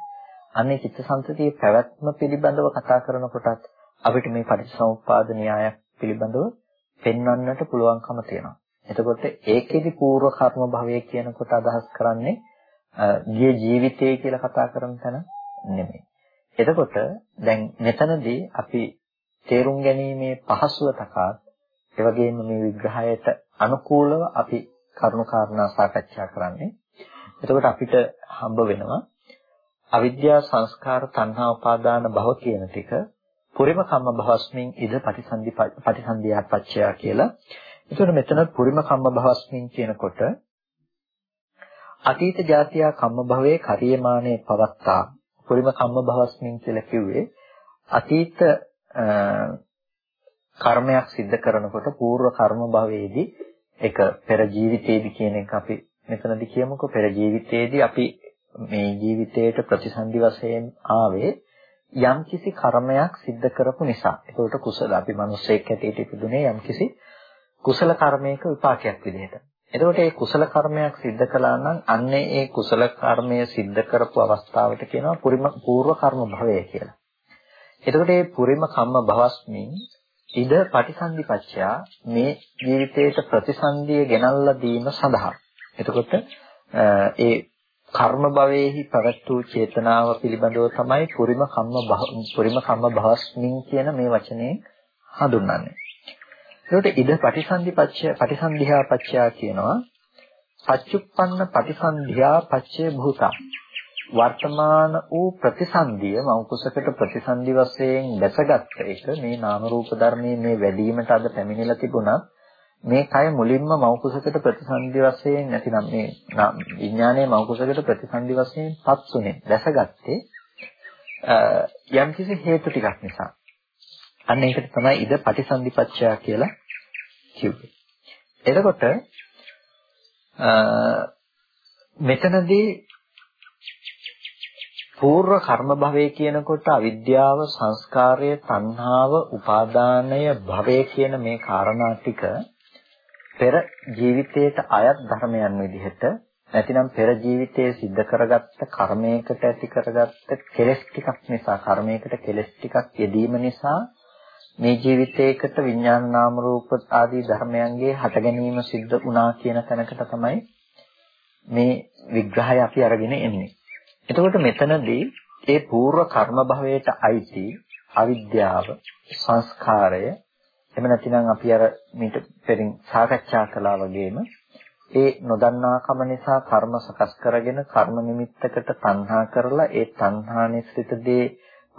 අන්නේ චිත්තසංතතියේ පැවැත්ම පිළිබඳව කතා කරනකොටත් අපිට මේ පටිච්චසමුප්පාද න්‍යායක් පිළිබඳව පෙන්වන්නට පුළුවන්කම තියෙනවා. එතකොට ඒකෙදි పూర్ව කර්ම භවය කියනකොට අදහස් කරන්නේ ගිය ජීවිතය කියලා කතා කරන තැන නෙමෙයි. එතකොට දැන් මෙතනදී අපි තේරුම් ගැනීමේ පහසුව තකාත් ඒ වගේම මේ විග්‍රහයට අනුකූලව අපි කරුණු කාරණා සාකච්ඡා කරන්නේ. එතකොට අපිට හම්බ වෙනවා අවිද්‍යා සංස්කාර තණ්හා උපාදාන භව කියන ටික පුරිම කම්ම භවස්මින් ඉද පටිසන්ධි පටිසන්ධියා පච්චයා කියලා. එතකොට මෙතන පුරිම කම්ම භවස්මින් කියනකොට අතීත ජාතියා කම්ම භවයේ කර්යමානයේ පවත්තා පුරිම කම්ම භවස්මින් කියලා කිව්වේ අතීත කර්මයක් සිද්ධ කරනකොට పూర్ව කර්ම භවයේදී ඒක පෙර ජීවිතයේදී කියන එක අපි මෙතනදී කියමුකෝ පෙර ජීවිතයේදී අපි මේ ජීවිතයට ප්‍රතිසන්දි වශයෙන් ආවේ යම්කිසි කර්මයක් සිද්ධ කරපු නිසා. ඒකට කුසල අපි මිනිස්සෙක් හැටියට ඉපදුනේ යම්කිසි කුසල කර්මයක විපාකයක් විදිහට. එතකොට මේ කුසල කර්මයක් සිද්ධ කළා නම් අන්නේ ඒ කුසල කර්මය සිද්ධ කරපු අවස්ථාවට කියනවා පුරිම పూర్ව කර්ම භවය කියලා. එතකොට මේ පුරිම කම්ම භවස්මින් ඉද පටිසන්ධිපච්චයා මේ ජීවිතයට ප්‍රතිසන්දිය ගෙනල්ලා දීම සඳහා. එතකොට ඒ කර්ම භවයේහි පැවැත් වූ චේතනාව පිළිබඳව තමයි පුරිම කම්ම පුරිම කම්ම භවස්මින් කියන මේ වචනේ හඳුන්වන්නේ. ඒකට ඉද පටිසන්ධි පච්චය පටිසන්ධියා පච්චයා කියනවා. පච්චුප්පන්න පටිසන්ධියා පච්චේ භූතා. වර්තමාන වූ ප්‍රතිසන්දිය මෞකුසකට ප්‍රතිසන්දි වශයෙන් දැසගත් එක මේ නාම රූප ධර්මයේ මේ වැඩිවීමට අද පැමිණිලා තිබුණා. මේ කය මුලින්ම මෞකුසකට ප්‍රතිසන්දි වශයෙන් නැතිනම් මේ විඥානයේ මෞකුසකට ප්‍රතිසන්දි වශයෙන් පත්ුනේ දැසගත්තේ යම්කිසි හේතු ටිකක් නිසා. අන්න ඒකට තමයි ඉද පටිසන්ධිපච්චය කියලා කිව්වේ. එතකොට මෙතනදී పూර්ව කර්ම භවය කියනකොට අවිද්‍යාව, සංස්කාරය, තණ්හාව, උපාදානය, භවය කියන මේ කාරණා ටික පෙර ජීවිතයට අයත් ධර්මයන් විදිහට නැතිනම් පෙර ජීවිතයේ සිද්ධ කරගත්ත කර්මයකට ඇති කරගත්ත කෙලෙස් ටිකක් නිසා කර්මයකට කෙලෙස් ටිකක් යෙදීම නිසා මේ ජීවිතයකට විඥාන නාම රූප ආදී ධර්මයන්ගේ හට ගැනීම සිද්ධ වුණා කියන තැනකට තමයි මේ විග්‍රහය අපි අරගෙන එන්නේ. එතකොට මෙතනදී ඒ పూర్ව කර්ම භවයට අයිති අවිද්‍යාව සංස්කාරය එහෙම නැතිනම් අපි අර මීට පෙරින් සාකච්ඡා කළා වගේම ඒ නොදන්නාකම නිසා කර්ම සකස් කරගෙන කර්ම නිමිත්තකට තණ්හා කරලා ඒ තණ්හා නිස්සිත දේ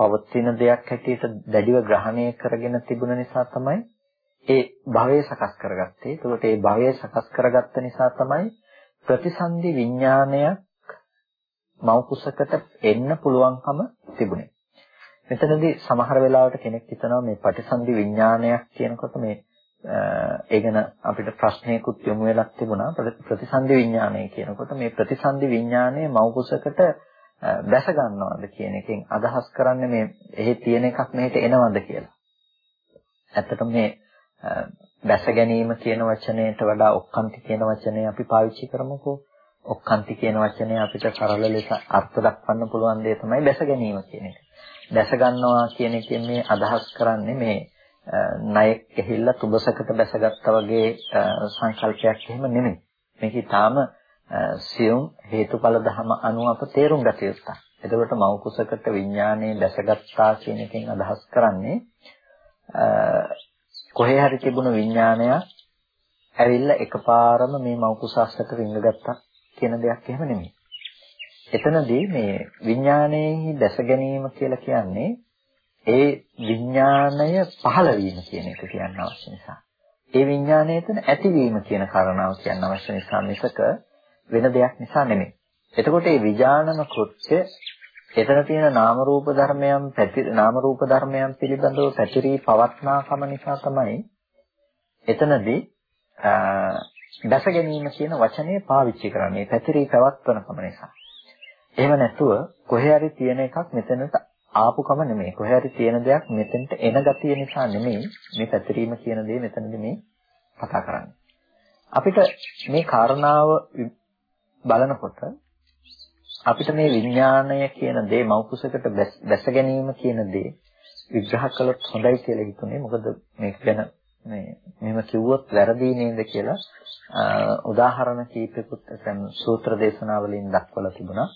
පවතින දෙයක් හැටියට දැඩිව ග්‍රහණය කරගෙන තිබුණ නිසා තමයි ඒ භවය සකස් කරගත්තේ. ඒකට ඒ භවය සකස් කරගත්ත නිසා තමයි ප්‍රතිසන්දි විඥානයක් මෞකුසකට එන්න පුළුවන්කම තිබුණේ. මෙතනදී සමහර වෙලාවට කෙනෙක් හිතනවා මේ ප්‍රතිසන්දි විඥානයක් කියනකොට මේ ඒ ගැන අපිට ප්‍රශ්නයකුත් යොමු වෙලක් තිබුණා ප්‍රතිසන්දි විඥානය කියනකොට මේ ප්‍රතිසන්දි විඥානය මෞකුසකට බැස ගන්නවද කියන එකෙන් අදහස් කරන්නේ මේ එහෙ තියෙන එකක් මෙහෙට එනවද කියලා. ඇත්තටම මේ බැස ගැනීම කියන වචනයට වඩා ඔක්කාන්ති කියන වචනය අපි පාවිච්චි කරමුකෝ. ඔක්කාන්ති කියන වචනය අපිට සරල ලෙස අර්ථ දක්වන්න පුළුවන් දේ තමයි බැස ගැනීම කියන එක. බැස ගන්නවා කියන එකෙන් මේ අදහස් කරන්නේ මේ ණයෙක් ගිහිල්ලා තුබසකට බැසගත්තා වගේ සංකල්පයක් එහෙම නෙමෙයි. මේක ඊටාම සියුම් හේතුඵල ධම අනුව අප තේරුම් ගත යුතුයි. එතකොට මව කුසකට විඥානයේ දැසගත්තා කියන එකෙන් අදහස් කරන්නේ කොහේ හරි තිබුණු විඥානයක් ඇවිල්ලා එකපාරම මේ මව කුසස්සට රිංගගත්තා කියන දෙයක් එහෙම නෙමෙයි. එතනදී මේ විඥානයේ දැස ගැනීම කියලා කියන්නේ ඒ විඥාණය පහළ වීම කියන එක කියන්න අවශ්‍ය නිසා. ඒ විඥාණය එතන ඇතිවීම කියන කාරණාව කියන්න අවශ්‍ය නිසා මිසක වෙන දෙයක් නිසා නෙමෙයි. එතකොට මේ විඥානන කෘත්‍ය එතන තියෙන නාම රූප ධර්මයන් නාම රූප ධර්මයන් පිළිබඳව පැතිරී පවත්නාකම නිසා තමයි එතනදී දැස ගැනීම කියන වචනය පාවිච්චි කරන්නේ පැතිරී පැවත්වනකම නිසා. එහෙම නැතුව කොහේ හරි තියෙන එකක් මෙතනට ආපුකම නෙමෙයි. කොහේ හරි තියෙන දෙයක් මෙතෙන්ට එන ගතිය නිසා නෙමෙයි මේ පැතිරීම කියන දේ මෙතනදී මේ කතා කරන්නේ. අපිට මේ කාරණාව බලනකොට අපිට මේ විඥාණය කියන දේ මෞකුසකට බැස ගැනීම කියන දේ විග්‍රහ කළොත් හොඳයි කියලා හිතුනේ. මොකද මේක ගැන මේ මෙහෙම කිව්වොත් වැරදි නේද කියලා උදාහරණ කීපයකට දැන් සූත්‍ර දේශනාවලින් දක්වලා තිබුණා.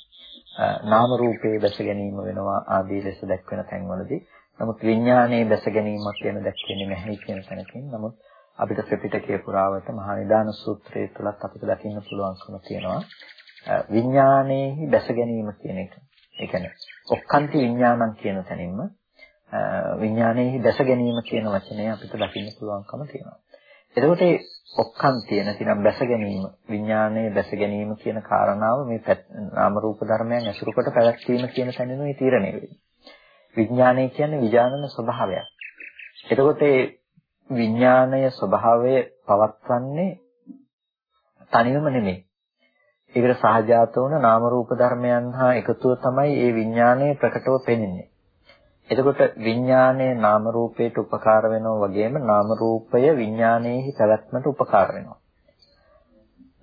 නාම රූපයේ දැස ගැනීම වෙනවා ආදී ලෙස දැක්වෙන තැන්වලදී නමුත් විඥානයේ දැස ගැනීමක් කියන දැක්වෙන්නේ නැහැ කියන තැනකින් නමුත් අපිට ත්‍රිපිටකයේ පුරාවට මහා නිදාන සූත්‍රයේ තුලත් අපිට දකින්න පුළුවන්කම තියෙනවා විඥානයේහි දැස ගැනීම කියන එක. ඒ කියන්නේ ඔක්කාන්ති විඥානං කියන තැනින්ම විඥානයේහි දැස ගැනීම කියන වචනය අපිට දකින්න පුළුවන්කම තියෙනවා. එතකොට මේ ඔක්කාන්තිය නැතිනම් බැස ගැනීම විඥානයේ බැස ගැනීම කියන කාරණාව මේ නාම රූප ධර්මයන් ඇසුරු කොට පැවැත්වීම කියන තැනිනුයි තීරණය වෙන්නේ. විඥානය කියන්නේ විඥානන ස්වභාවයක්. එතකොට මේ විඥානය ස්වභාවය පවත්වන්නේ තනියම නෙමෙයි. ඒකට සහජාත වුණ නාම රූප ධර්මයන් හා එකතුව තමයි මේ විඥානය ප්‍රකටව පෙනෙන්නේ. එතකොට විඥානයේ නාම රූපයට උපකාර වෙනවා වගේම නාම රූපය විඥානයේහි පැවැත්මට උපකාර වෙනවා.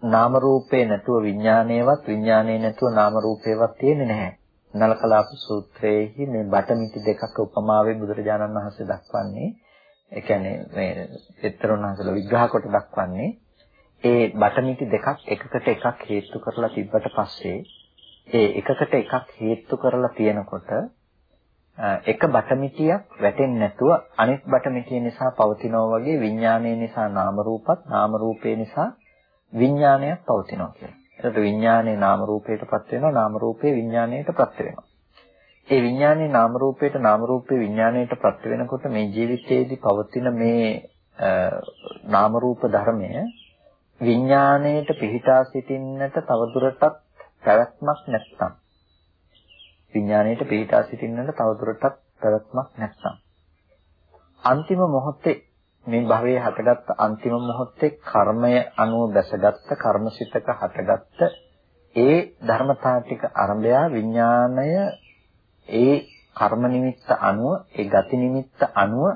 නාම රූපේ නැතුව විඥානයවත් විඥානයේ නැතුව නාම රූපේවත් තියෙන්නේ නැහැ. නලකලාප සූත්‍රයේහි මේ බටමිටි දෙකක උපමාවේ බුදුරජාණන් වහන්සේ දක්වන්නේ ඒ කියන්නේ මේ පිටරුන් වහන්සේලා විග්‍රහ කොට දක්වන්නේ ඒ බටමිටි දෙකක් එකකට එකක් හේතු කරලා තිබ්බට පස්සේ ඒ එකකට එකක් හේතු කරලා තියෙනකොට එක බටමිටියක් වැටෙන්නේ නැතුව අනිත් බටමිටිය නිසා පවතිනවා වගේ විඥානය නිසා නාම රූපත් නාම රූපේ නිසා විඥානයක් පවතිනවා කියලා. එතකොට විඥානේ නාම රූපයටපත් වෙනවා නාම රූපේ විඥාණයටපත් වෙනවා. ඒ විඥානේ නාම රූපයට නාම රූපේ විඥාණයටපත් වෙනකොට මේ ජීවිතයේදී පවතින මේ නාම රූප ධර්මය විඥාණයට පිහිටා සිටින්නට තවදුරටත් පැවැත්මක් නැත්නම්. විඥාණයට පිහිටා සිටින්නට තවදුරටත් පැවැත්මක් නැත්නම්. අන්තිම මොහොතේ මේ භවයේ හටගත්ත අන්තිම මොහොතේ කර්මය අනුව බැසගත්ත කර්මසිතක හටගත්ත ඒ ධර්මතා ටික අරඹයා විඥාණය ඒ කර්ම නිමිත්ත අනුව ඒ ගති නිමිත්ත අනුව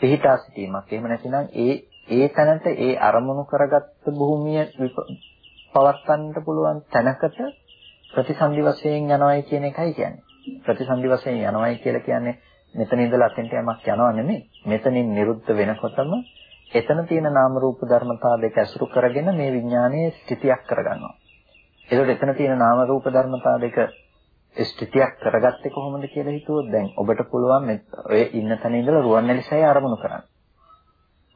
පිහිටා සිටීමක්. එහෙම නැතිනම් ඒ ඒ තැනට ඒ අරමුණු කරගත්ත භූමිය පවත්වන්නට පුළුවන් තැනකට ප්‍රතිසන්දි වශයෙන් යනවායි කියන එකයි කියන්නේ. ප්‍රතිසන්දි වශයෙන් යනවායි කියලා කියන්නේ මෙතන ඉඳලා අතෙන්ට යමක් යනවා නෙමෙයි. මෙතනින් නිරුද්ධ වෙනකොටම එතන තියෙන නාම රූප ධර්මතා දෙක ඇසුරු කරගෙන මේ විඥානයේ ස්ථිතියක් කරගන්නවා. ඒකට එතන තියෙන නාම රූප ධර්මතා දෙක ස්ථිතියක් කරගත්තේ කොහොමද කියලා හිතුවොත් දැන් ඔබට පුළුවන් ඔය ඉන්න තැන ඉඳලා රුවන්වැලිසෑය ආරමුණු කරන්න.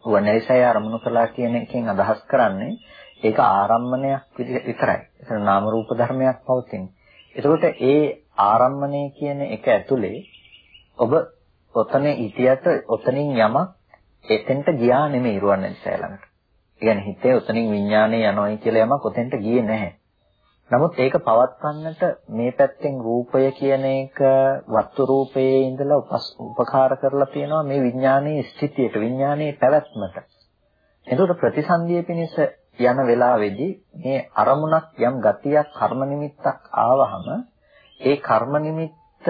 රුවන්වැලිසෑය ආරමුණු කළා කියන එකෙන් අදහස් කරන්නේ ඒක ආරම්මණයක් විතරයි. එතන නාම රූප ධර්මයක් පවතින. එතකොට ඒ ආරම්මණය කියන එක ඇතුලේ ඔබ ඔතන හිටියට ඔතනින් යමක් එතෙන්ට ගියා නෙමෙයි රුවන්වැලිසෑය ළඟට. ඒ කියන්නේ හිතේ ඔතනින් විඥානය යනවායි කියලා යමක් ඔතෙන්ට ගියේ නැහැ. නමුත් ඒක පවත්වන්නට මේ පැත්තෙන් රූපය කියන එක වස්තු රූපයේ ඉඳලා උපකාර කරලා තියෙනවා මේ විඥානයේ ස්ථිතියට විඥානයේ පැවැත්මට. එතකොට ප්‍රතිසන්දිය පිණිස යන වෙලාවේදී මේ අරමුණක් යම් ගතියක් කර්ම නිමිත්තක් ආවහම ඒ කර්ම නිමිත්ත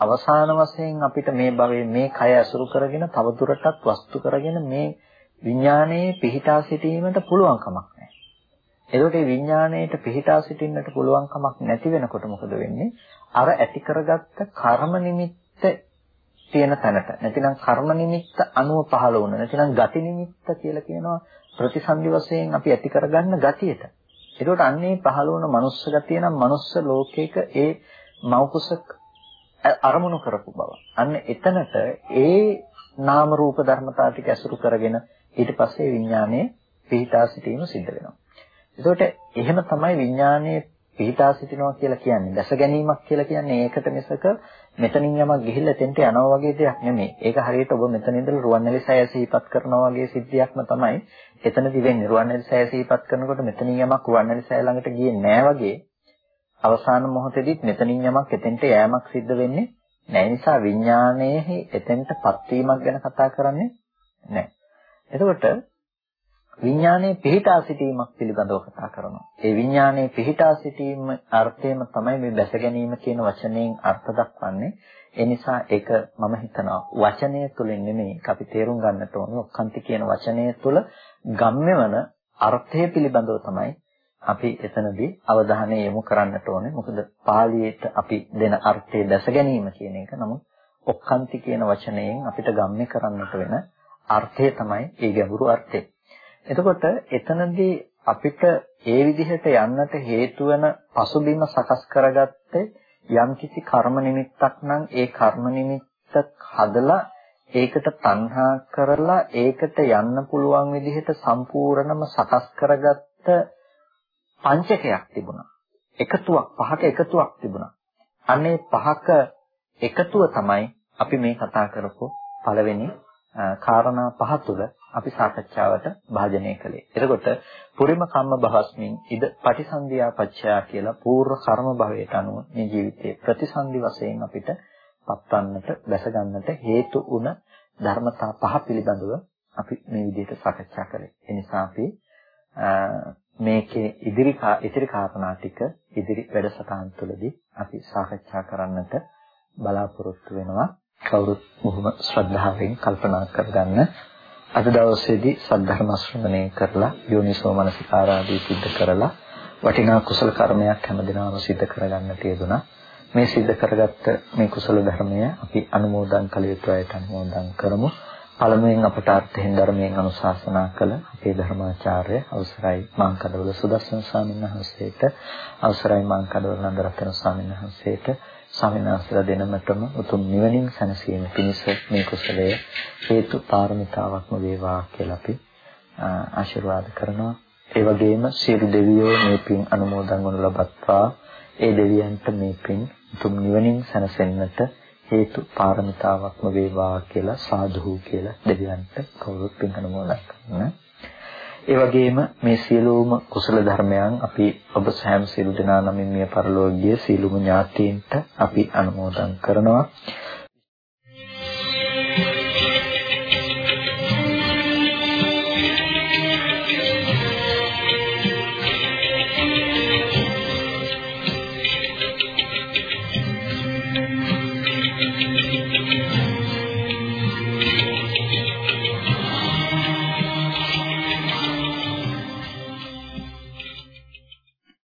අවසාන වශයෙන් අපිට මේ භවයේ මේ කය අසුරු කරගෙන තවදුරටත් වස්තු කරගෙන මේ විඥානයේ පිහිටා සිටීමට පුළුවන් කමක් එතකොට මේ විඥාණයට පිහිටා සිටින්නට පුළුවන් කමක් නැති වෙනකොට මොකද වෙන්නේ? අර ඇති කරගත්ත කර්ම නිමිත්ත තියෙන තැනට නැතිනම් කර්ම නිමිත්ත අනුව පහළ වුණ නැතිනම් ගති නිමිත්ත කියලා කියනවා ප්‍රතිසන්දි වශයෙන් අපි ඇති කරගන්න ගතියට. ඒකට අන්නේ පහළ වුණ මනුස්ස ගතිය නම් මනුස්ස ලෝකයක ඒ මෞකුසක අරමුණු කරපු බව. අන්න එතනට ඒ නාම රූප ධර්මතා ටික ඇසුරු කරගෙන ඊට පස්සේ විඥානයේ පිහිටා සිටීම සිද්ධ වෙනවා. එතකොට එහෙම තමයි විඥානයේ පිහිටා සිටිනවා කියලා කියන්නේ. දැස ගැනීමක් කියලා කියන්නේ ඒකට මිසක මෙතනින් යමක් ගිහිල්ලා එතෙන්ට යනවා වගේ දෙයක් නෙමෙයි. ඒක හරියට ඔබ මෙතන ඉඳලා රුවන්වැලි සෑය සිහිපත් කරනවා වගේ සිද්ධියක්ම තමයි එතනදි වෙන්නේ. රුවන්වැලි සෑය සිහිපත් කරනකොට මෙතනින් යමක් රුවන්වැලි සෑය ළඟට ගියේ නෑ වගේ අවසාන මොහොතේදීත් මෙතනින් යමක් එතෙන්ට යෑමක් සිද්ධ වෙන්නේ නෑ. නිසා විඥානයේ එතෙන්ටපත් වීමක් ගැන කතා කරන්නේ නෑ. එතකොට විඥානයේ පිහිටා සිටීමක් පිළිබඳව කතා කරනවා. ඒ විඥානයේ පිහිටා සිටීම අර්ථයම තමයි මේ දැස ගැනීම කියන වචනයෙන් අර්ථ දක්වන්නේ. ඒ නිසා ඒක මම හිතනවා වචනය තුලින් නෙමෙයි අපි තේරුම් ගන්නට ඕනේ. ඔක්කාන්ති කියන වචනය තුල ගම්ම්‍ය වන අර්ථය පිළිබඳව තමයි අපි එතනදී අවධානය යොමු කරන්නට ඕනේ. මොකද පාලියේට අපි දෙන අර්ථය දැස ගැනීම කියන එක නමුත් ඔක්කාන්ති කියන වචනයෙන් අපිට ගම්ම්‍ය කරන්නට වෙන අර්ථය තමයි ඒ ගැඹුරු අර්ථය. එතකොට එතනදී අපිට ඒ විදිහට යන්නට හේතු වෙන පසුබිම සකස් කරගත්තේ යම්කිසි කර්ම නිමිත්තක් නම් ඒ කර්ම නිමිත්ත හදලා ඒකට තණ්හා කරලා ඒකට යන්න පුළුවන් විදිහට සම්පූර්ණම සකස් කරගත්ත පංචකයක් තිබුණා. එකතුවක් පහක එකතුවක් තිබුණා. අනේ පහක එකතුව තමයි අපි මේ කතා කරපු පළවෙනි කාරණා පහ තුළ අපි සාකච්ඡාවට භාජනය කළේ. එතකොට පුරිම කම්ම භවස්මින් ඉද පටිසන්ධියා පච්චයා කියලා පූර්ව කර්ම භවයට අනුව මේ ජීවිතයේ ප්‍රතිසන්ධි වශයෙන් අපිට පත්වන්නට දැස ගන්නට හේතු වුණ ධර්මතා පහ පිළිබඳව අපි මේ විදිහට සාකච්ඡා කළේ. ඒ නිසා අපි මේකේ ඉදිරි ඉදිරි කාරණා ටික ඉදිරි වැඩසටහන් තුළදී අපි සාකච්ඡා කරන්නට බලාපොරොත්තු වෙනවා. කවුරුත් බොහොම ශ්‍රද්ධාවෙන් කල්පනා කරගන්න අද දවසේදී සද්ධර්ම ශ්‍රවණය කරලා යෝනිසෝ මනසිකාරාදී සිද්ධ කරලා වටිනා කුසල කර්මයක් හැමදිනම සිද්ධ කරගන්න තියදුනා. මේ සිද්ධ කරගත්ත මේ කුසල ධර්මය අපි අනුමෝදන් කළ යුතු අයට අනුමෝදන් කරමු. පළමුවෙන් අපට අර්ථයෙන් ධර්මයෙන් අනුශාසනා කළ අපේ ධර්මාචාර්ය අවසරයි මාංකඩවල සුදස්සන ස්වාමීන් වහන්සේට අවසරයි මාංකඩවල නන්දරත්න ස්වාමීන් වහන්සේට ස්වාමීන් වහන්සේලා දෙනමතම උතුම් නිවනින් සැනසීම පිණිස මේ කුසලය හේතු පාරමිතාවක්ම වේවා කියලා අපි ආශිර්වාද කරනවා. ඒ වගේම සියලු දෙවියෝ මේ පින් අනුමෝදන් වනු ලබත්වා ඒ දෙවියන්ට මේ පින් උතුම් නිවනින් සැනසෙන්නට හේතු පාරමිතාවක්ම වේවා කියලා සාදුහු කියලා දෙවියන්ට කවුරුත් පින් අනුමෝදන් කරනවා. ඒ වගේම මේ සියලුම කුසල ධර්මයන් අපි ඔබ සෑම සියලු දෙනා නමින් මිය පරලෝකීය සියලුම ඥාතීන්ට අපි අනුමෝදන් කරනවා.